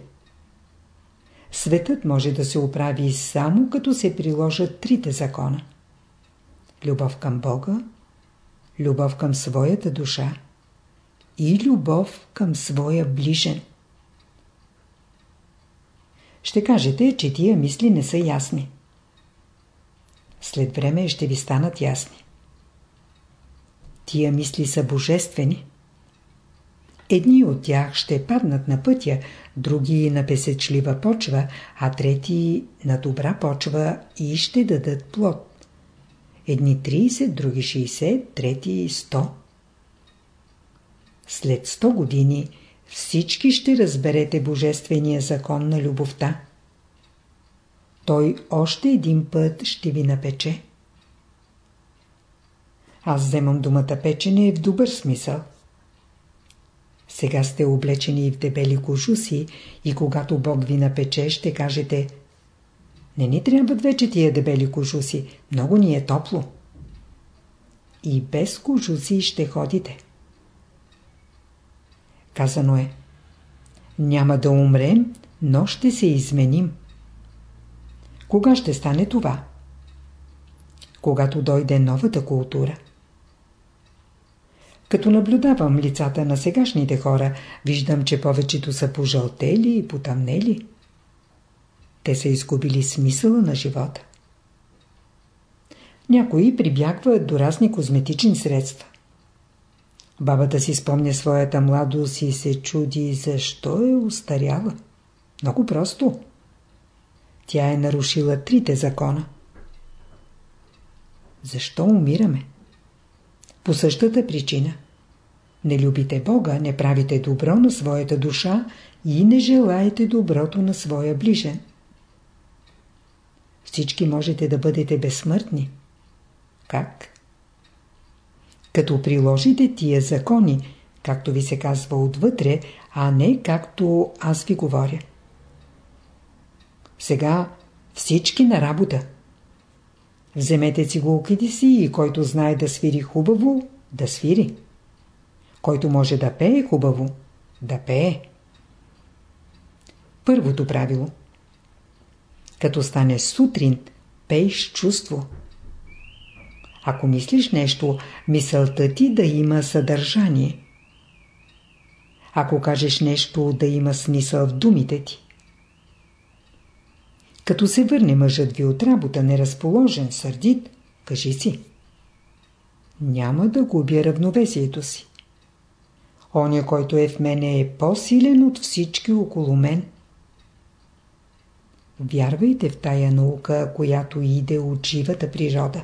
Светът може да се оправи само като се приложат трите закона. Любов към Бога, любов към своята душа и любов към своя ближен. Ще кажете, че тия мисли не са ясни. След време ще ви станат ясни. Тия мисли са божествени. Едни от тях ще паднат на пътя, други на песечлива почва, а трети на добра почва и ще дадат плод. Едни 30, други 60, трети 100. След 100 години всички ще разберете Божествения закон на любовта. Той още един път ще ви напече. Аз вземам думата печене в добър смисъл. Сега сте облечени в дебели кожуси и когато Бог ви напече, ще кажете Не ни трябват вече тия дебели кожуси, много ни е топло. И без кожуси ще ходите. Казано е Няма да умрем, но ще се изменим. Кога ще стане това? Когато дойде новата култура. Като наблюдавам лицата на сегашните хора, виждам, че повечето са пожълтели и потъмнели. Те са изгубили смисъла на живота. Някои прибягват до разни козметични средства. Бабата си спомня своята младост и се чуди защо е устаряла. Много просто. Тя е нарушила трите закона. Защо умираме? По същата причина. Не любите Бога, не правите добро на своята душа и не желаете доброто на своя ближен. Всички можете да бъдете безсмъртни. Как? Като приложите тия закони, както ви се казва отвътре, а не както аз ви говоря. Сега всички на работа. Вземете цигулките си и който знае да свири хубаво, да свири. Който може да пее хубаво, да пее. Първото правило. Като стане сутрин, пей с чувство. Ако мислиш нещо, мисълта ти да има съдържание. Ако кажеш нещо, да има смисъл в думите ти. Като се върне мъжът ви от работа неразположен, сърдит, кажи си. Няма да губя равновесието си. Оня, който е в мене е по-силен от всички около мен. Вярвайте в тая наука, която иде от живата природа.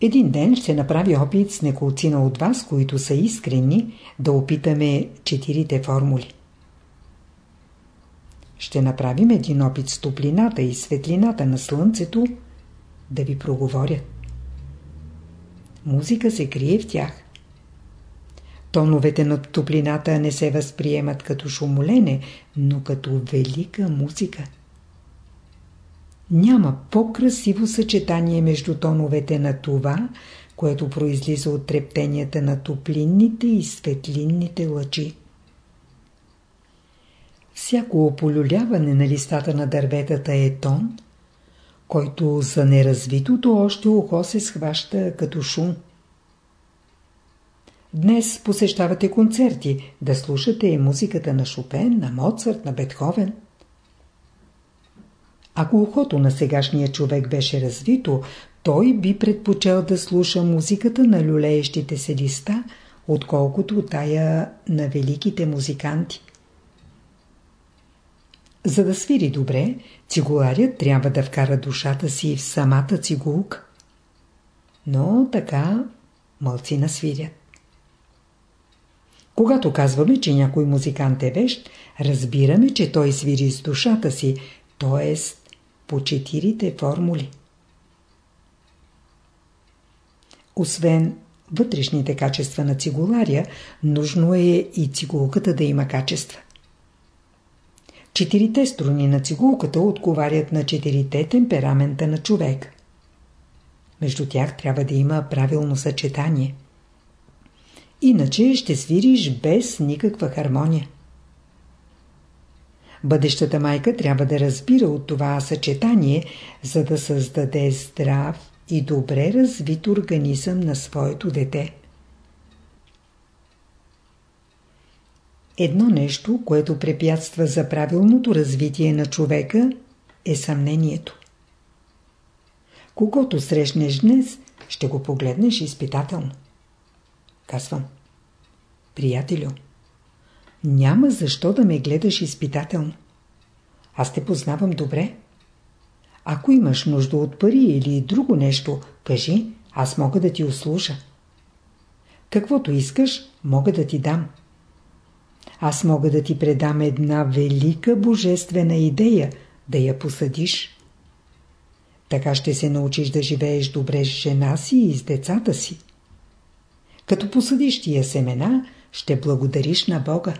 Един ден ще направи опит с неколцина от вас, които са искрени, да опитаме четирите формули ще направим един опит с топлината и светлината на слънцето да ви проговорят. Музика се крие в тях. Тоновете на топлината не се възприемат като шумолене, но като велика музика. Няма по-красиво съчетание между тоновете на това, което произлиза от трептенията на топлинните и светлинните лъчи. Всяко ополюляване на листата на дърветата е тон, който за неразвитото още ухо се схваща като шум. Днес посещавате концерти, да слушате музиката на Шопен, на Моцарт, на Бетховен. Ако ухото на сегашния човек беше развито, той би предпочел да слуша музиката на люлеещите се листа, отколкото тая на великите музиканти. За да свири добре, цигуларят трябва да вкара душата си в самата цигулка. Но така мълци насвирят. Когато казваме, че някой музикант е вещ, разбираме, че той свири с душата си, т.е. по четирите формули. Освен вътрешните качества на цигулария, нужно е и цигулката да има качества. Четирите струни на цигулката отговарят на четирите темперамента на човек. Между тях трябва да има правилно съчетание. Иначе ще свириш без никаква хармония. Бъдещата майка трябва да разбира от това съчетание, за да създаде здрав и добре развит организъм на своето дете. Едно нещо, което препятства за правилното развитие на човека, е съмнението. Когато срещнеш днес, ще го погледнеш изпитателно. Казвам, приятелю, няма защо да ме гледаш изпитателно. Аз те познавам добре. Ако имаш нужда от пари или друго нещо, кажи, аз мога да ти услужа. Каквото искаш, мога да ти дам. Аз мога да ти предам една велика божествена идея, да я посадиш. Така ще се научиш да живееш добре с жена си и с децата си. Като посадиш тия семена, ще благодариш на Бога.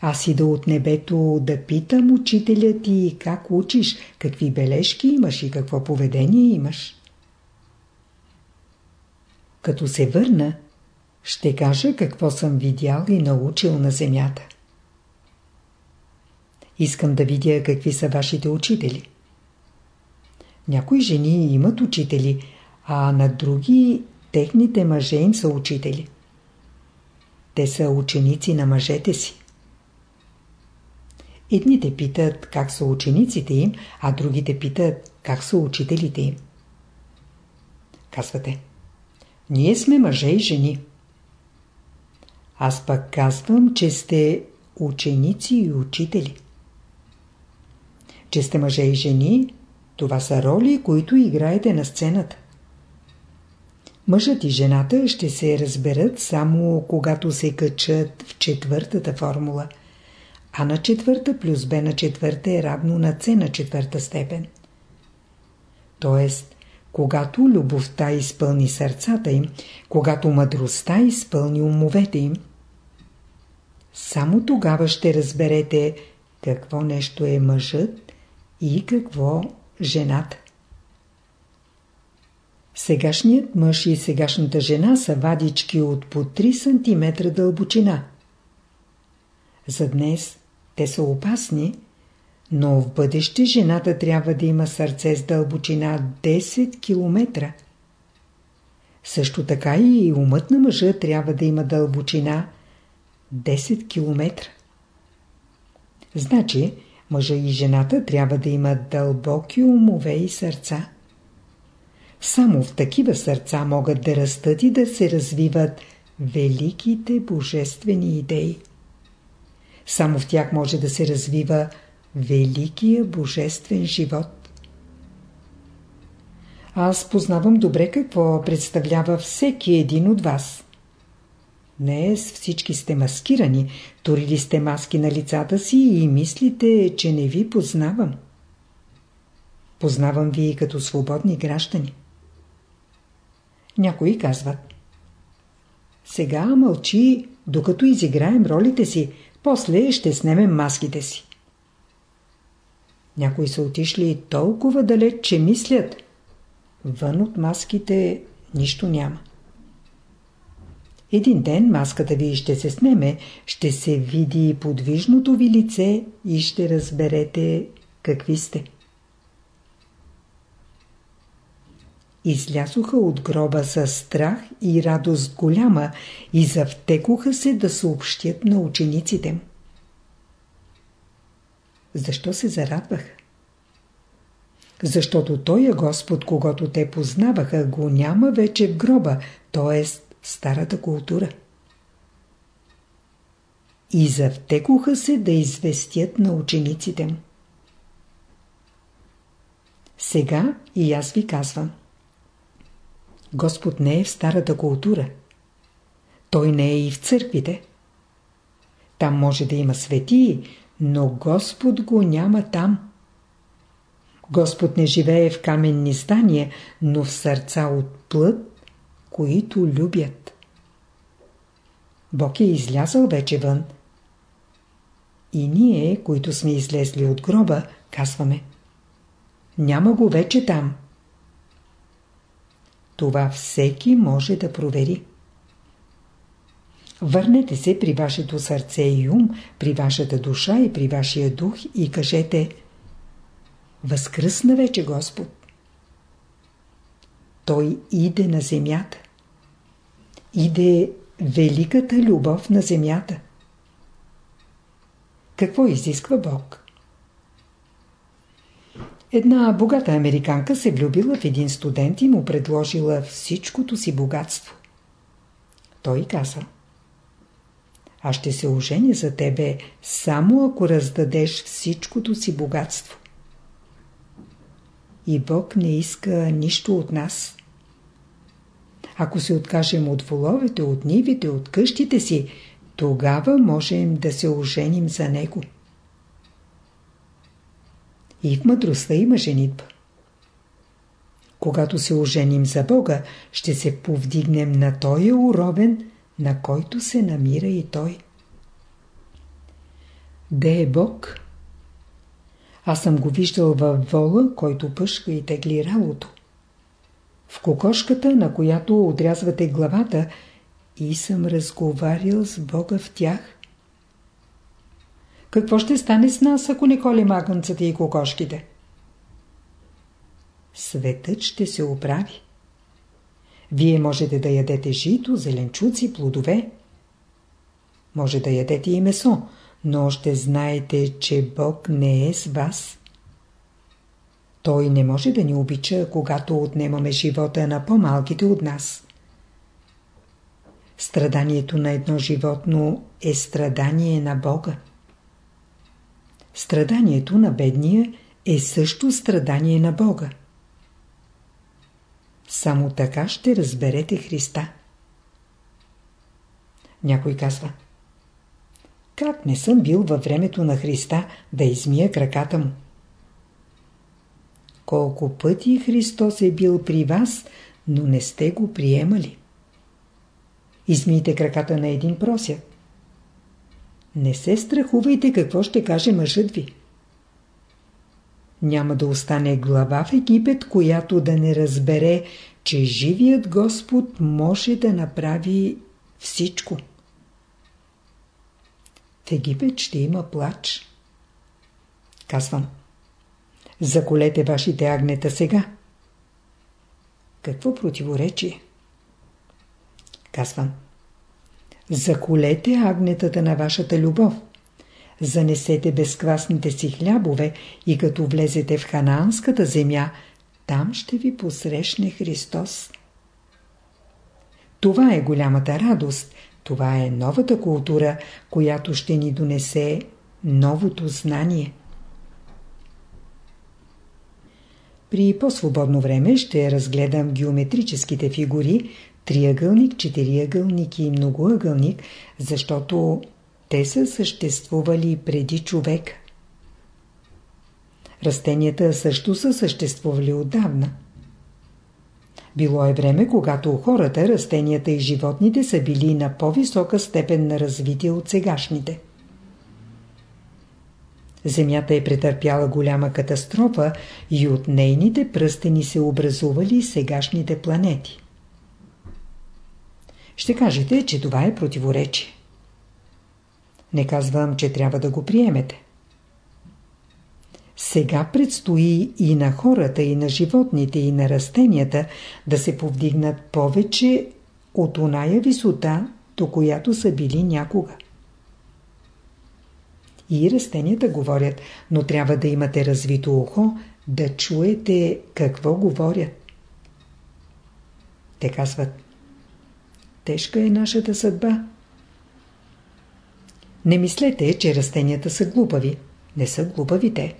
Аз ида от небето да питам учителя ти как учиш, какви бележки имаш и какво поведение имаш. Като се върна, ще кажа какво съм видял и научил на земята. Искам да видя какви са вашите учители. Някои жени имат учители, а на други техните мъже им са учители. Те са ученици на мъжете си. Едните питат как са учениците им, а другите питат как са учителите им. Казвате, ние сме мъже и жени. Аз пък казвам, че сте ученици и учители. Че сте мъже и жени, това са роли, които играете на сцената. Мъжът и жената ще се разберат само когато се качат в четвъртата формула. А на четвърта плюс Б на четвърта е равно на С на четвърта степен. Тоест, когато любовта изпълни сърцата им, когато мъдростта изпълни умовете им, само тогава ще разберете какво нещо е мъжът и какво жената. Сегашният мъж и сегашната жена са вадички от по 3 см дълбочина. За днес те са опасни, но в бъдеще жената трябва да има сърце с дълбочина 10 км. Също така и умът на мъжа трябва да има дълбочина 10 км. Значи, мъжа и жената трябва да имат дълбоки умове и сърца. Само в такива сърца могат да растат и да се развиват великите божествени идеи. Само в тях може да се развива великия божествен живот. Аз познавам добре какво представлява всеки един от вас. Днес всички сте маскирани, турили сте маски на лицата си и мислите, че не ви познавам. Познавам ви като свободни граждани. Някои казват Сега мълчи, докато изиграем ролите си, после ще снемем маските си. Някои са отишли толкова далеч, че мислят Вън от маските нищо няма. Един ден маската ви ще се снеме, ще се види подвижното ви лице и ще разберете какви сте. Излязоха от гроба с страх и радост голяма и завтекоха се да съобщят на учениците. Защо се зарадваха? Защото Той е Господ, когато те познаваха, го няма вече в гроба, т.е. старата култура. И завтекоха се да известят на учениците му. Сега и аз ви казвам – Господ не е в старата култура. Той не е и в църквите. Там може да има светии, но Господ го няма там. Господ не живее в каменни здания, но в сърца от плът, които любят. Бог е излязъл вече вън. И ние, които сме излезли от гроба, казваме Няма го вече там. Това всеки може да провери. Върнете се при вашето сърце и ум, при вашата душа и при вашия дух и кажете Възкръсна вече Господ. Той иде на земята. Иде великата любов на земята. Какво изисква Бог? Една богата американка се влюбила в един студент и му предложила всичкото си богатство. Той каза Аз ще се оженя за тебе, само ако раздадеш всичкото си богатство. и Бог не иска нищо от нас. Ако се откажем от воловете, от нивите, от къщите си, тогава можем да се оженим за Него. И в мъдростта има женитба. Когато се оженим за Бога, ще се повдигнем на този уровен, на който се намира и Той. Де е Бог? Аз съм го виждал във вола, който пъшка и тегли ралото. В кокошката, на която отрязвате главата, и съм разговарял с Бога в тях. Какво ще стане с нас, ако не колем агънцата и кокошките? Светът ще се оправи. Вие можете да ядете жито, зеленчуци, плодове. Може да ядете и месо, но ще знаете, че Бог не е с вас. Той не може да ни обича, когато отнемаме живота на по-малките от нас. Страданието на едно животно е страдание на Бога. Страданието на бедния е също страдание на Бога. Само така ще разберете Христа. Някой казва Как не съм бил във времето на Христа да измия краката му? Колко пъти Христос е бил при вас, но не сте го приемали. Измийте краката на един просяк. Не се страхувайте какво ще каже мъжът ви. Няма да остане глава в Египет, която да не разбере, че живият Господ може да направи всичко. В Египет ще има плач. Казвам. Заколете вашите агнета сега. Какво противоречие? Казвам. Заколете агнетата на вашата любов. Занесете безквасните си хлябове и като влезете в ханаанската земя, там ще ви посрещне Христос. Това е голямата радост, това е новата култура, която ще ни донесе новото знание. При по-свободно време ще разгледам геометрическите фигури, триъгълник, четириъгълник и многоъгълник, защото те са съществували преди човек. Растенията също са съществували отдавна. Било е време, когато хората, растенията и животните са били на по-висока степен на развитие от сегашните. Земята е претърпяла голяма катастрофа и от нейните пръстени се образували сегашните планети. Ще кажете, че това е противоречие. Не казвам, че трябва да го приемете. Сега предстои и на хората, и на животните, и на растенията да се повдигнат повече от оная висота, до която са били някога. И растенията говорят, но трябва да имате развито ухо, да чуете какво говорят. Те казват, тежка е нашата съдба. Не мислете, че растенията са глупави. Не са глупави те.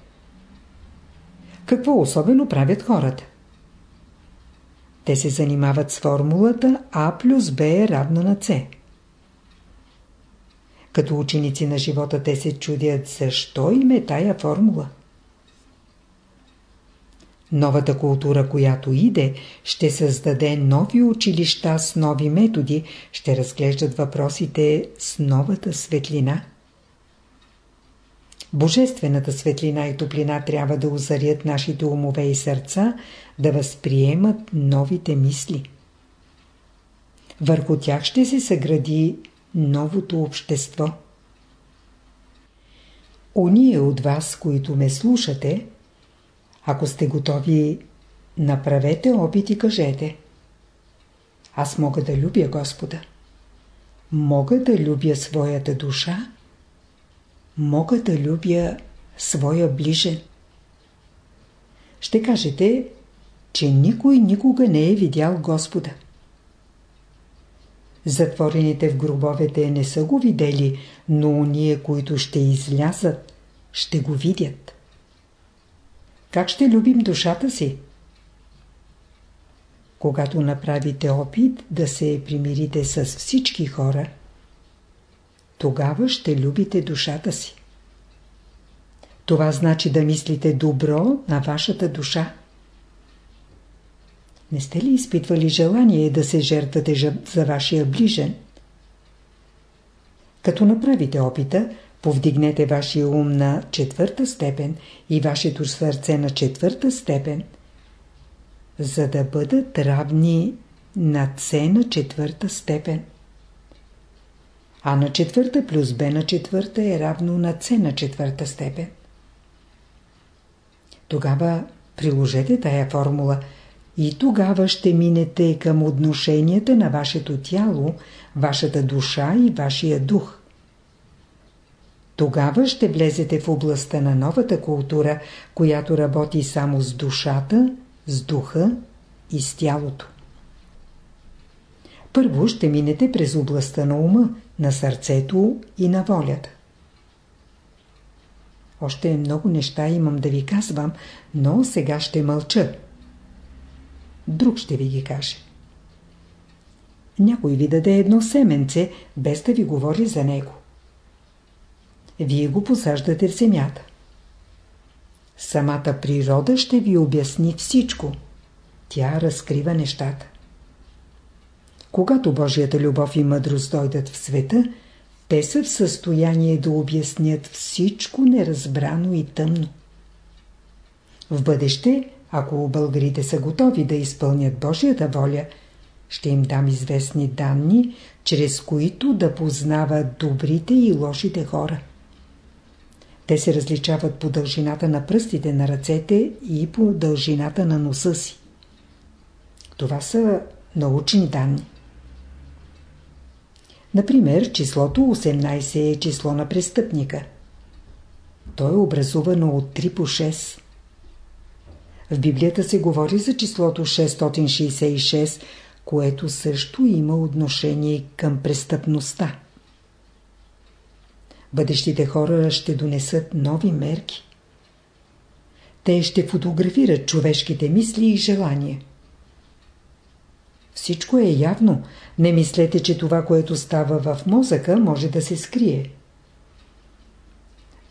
Какво особено правят хората? Те се занимават с формулата А плюс Б е равна на С. Като ученици на живота те се чудят защо им е тая формула. Новата култура, която иде, ще създаде нови училища с нови методи, ще разглеждат въпросите с новата светлина. Божествената светлина и топлина трябва да озарят нашите умове и сърца, да възприемат новите мисли. Върху тях ще се съгради новото общество. Оние от вас, които ме слушате, ако сте готови, направете опит и кажете. Аз мога да любя Господа. Мога да любя своята душа. Мога да любя своя ближен. Ще кажете, че никой никога не е видял Господа. Затворените в гробовете не са го видели, но уния, които ще излязат, ще го видят. Как ще любим душата си? Когато направите опит да се примирите с всички хора, тогава ще любите душата си. Това значи да мислите добро на вашата душа. Не сте ли изпитвали желание да се жертвате за вашия ближен? Като направите опита, повдигнете вашия ум на четвърта степен и вашето сърце на четвърта степен, за да бъдат равни на С на четвърта степен. А на четвърта плюс Б на четвърта е равно на С на четвърта степен. Тогава приложете тая формула и тогава ще минете към отношенията на вашето тяло, вашата душа и вашия дух. Тогава ще влезете в областта на новата култура, която работи само с душата, с духа и с тялото. Първо ще минете през областта на ума, на сърцето и на волята. Още много неща имам да ви казвам, но сега ще мълча. Друг ще ви ги каже. Някой ви даде едно семенце, без да ви говори за него. Вие го посаждате в земята. Самата природа ще ви обясни всичко. Тя разкрива нещата. Когато Божията любов и мъдрост дойдат в света, те са в състояние да обяснят всичко неразбрано и тъмно. В бъдеще, ако българите са готови да изпълнят Божията воля, ще им дам известни данни, чрез които да познават добрите и лошите хора. Те се различават по дължината на пръстите на ръцете и по дължината на носа си. Това са научни данни. Например, числото 18 е число на престъпника. То е образувано от 3 по 6. В Библията се говори за числото 666, което също има отношение към престъпността. Бъдещите хора ще донесат нови мерки. Те ще фотографират човешките мисли и желания. Всичко е явно. Не мислете, че това, което става в мозъка, може да се скрие.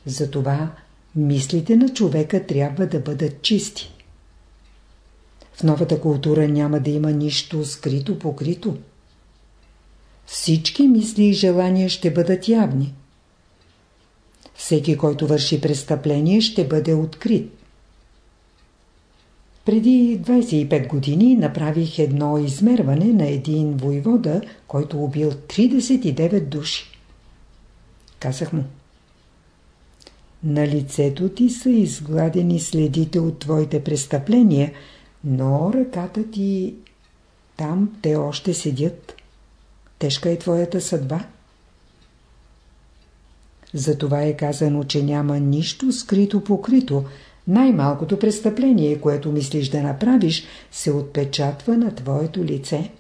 Затова мислите на човека трябва да бъдат чисти. В новата култура няма да има нищо скрито-покрито. Всички мисли и желания ще бъдат явни. Всеки, който върши престъпление, ще бъде открит. Преди 25 години направих едно измерване на един войвода, който убил 39 души. Казах му. На лицето ти са изгладени следите от твоите престъпления, но ръката ти там те още седят. Тежка е твоята съдба. Затова е казано, че няма нищо скрито покрито. Най-малкото престъпление, което мислиш да направиш, се отпечатва на твоето лице.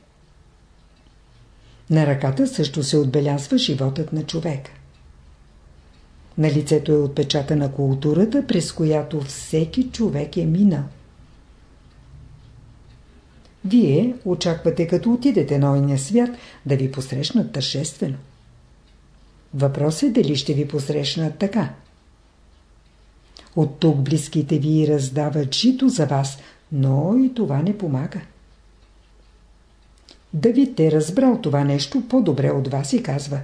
На ръката също се отбелязва животът на човека. На лицето е отпечатана културата, през която всеки човек е минал. Вие очаквате като отидете на ойния свят да ви посрещнат тържествено. Въпрос е дали ще ви посрещнат така. От тук близките ви раздават жито за вас, но и това не помага. Давид е разбрал това нещо по-добре от вас и казва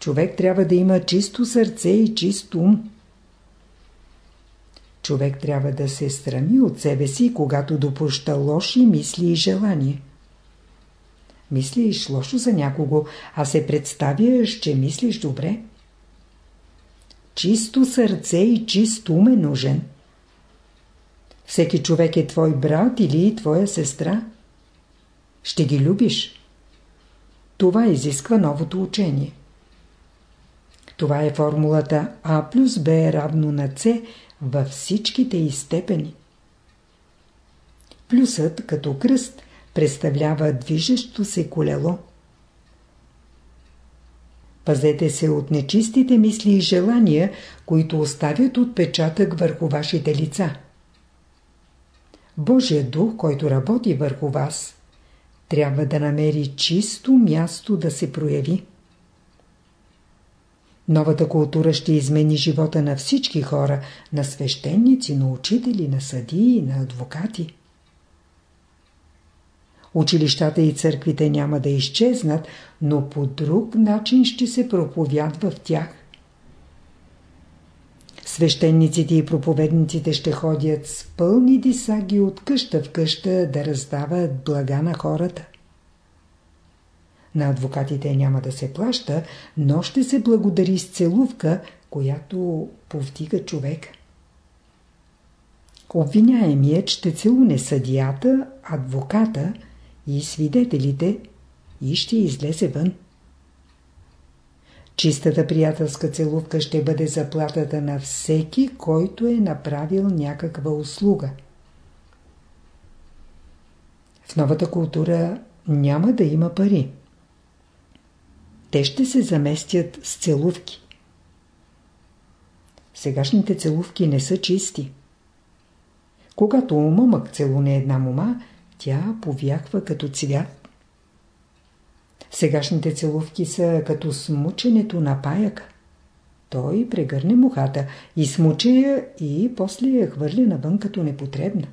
Човек трябва да има чисто сърце и чист ум. Човек трябва да се страми от себе си, когато допуща лоши мисли и желания. Мислиш лошо за някого, а се представяш, че мислиш добре. Чисто сърце и чист ум е нужен. Всеки човек е твой брат или твоя сестра. Ще ги любиш. Това изисква новото учение. Това е формулата А плюс Б е равно на С във всичките и степени. Плюсът като кръст представлява движещо се колело. Пазете се от нечистите мисли и желания, които оставят отпечатък върху вашите лица. Божият дух, който работи върху вас, трябва да намери чисто място да се прояви. Новата култура ще измени живота на всички хора, на свещеници, на учители, на съдии, на адвокати. Училищата и църквите няма да изчезнат, но по друг начин ще се проповядва в тях. Свещениците и проповедниците ще ходят с пълни дисаги от къща в къща да раздават блага на хората. На адвокатите няма да се плаща, но ще се благодари с целувка, която повдига човек. Обвиняемият ще целуне съдията, адвоката и свидетелите и ще излезе вън. Чистата приятелска целувка ще бъде заплатата на всеки, който е направил някаква услуга. В новата култура няма да има пари. Те ще се заместят с целувки. Сегашните целувки не са чисти. Когато момък целуне една мома, тя повяхва като цвят. Сегашните целувки са като смученето на паяка. Той прегърне мухата и смуче я и после я хвърля навън като непотребна.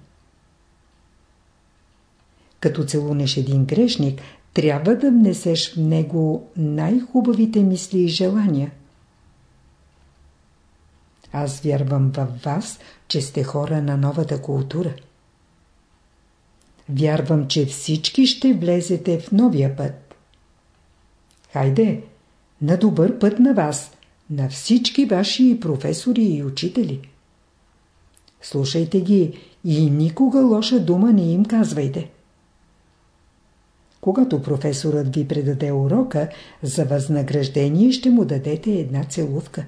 Като целунеш един грешник, трябва да внесеш в него най-хубавите мисли и желания. Аз вярвам във вас, че сте хора на новата култура. Вярвам, че всички ще влезете в новия път. Хайде, на добър път на вас, на всички ваши професори и учители. Слушайте ги и никога лоша дума не им казвайте. Когато професорът ви предаде урока, за възнаграждение ще му дадете една целувка.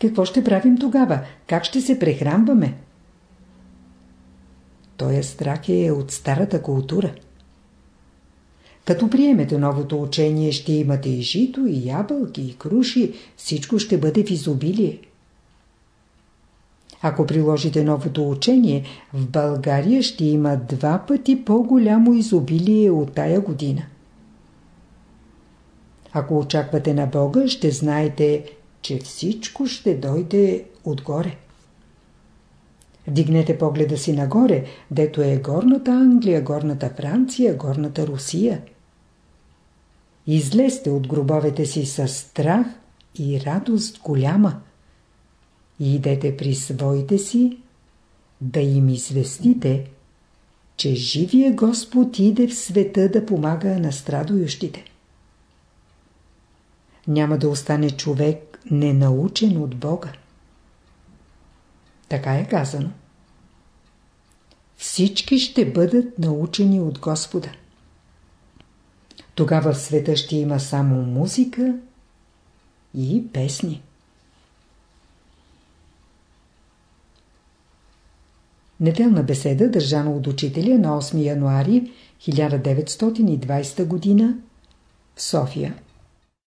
Какво ще правим тогава? Как ще се прехранваме? Тоя страх е от старата култура. Като приемете новото учение, ще имате и жито, и ябълки, и круши, всичко ще бъде в изобилие. Ако приложите новото учение, в България ще има два пъти по-голямо изобилие от тая година. Ако очаквате на Бога, ще знаете, че всичко ще дойде отгоре. Вдигнете погледа си нагоре, дето е горната Англия, горната Франция, горната Русия. Излезте от гробовете си с страх и радост голяма и идете при своите си да им известите, че живия Господ иде в света да помага на страдующите. Няма да остане човек ненаучен от Бога. Така е казано. Всички ще бъдат научени от Господа. Тогава в света ще има само музика и песни. Неделна беседа, държана от учителя на 8 януари 1920 г. в София.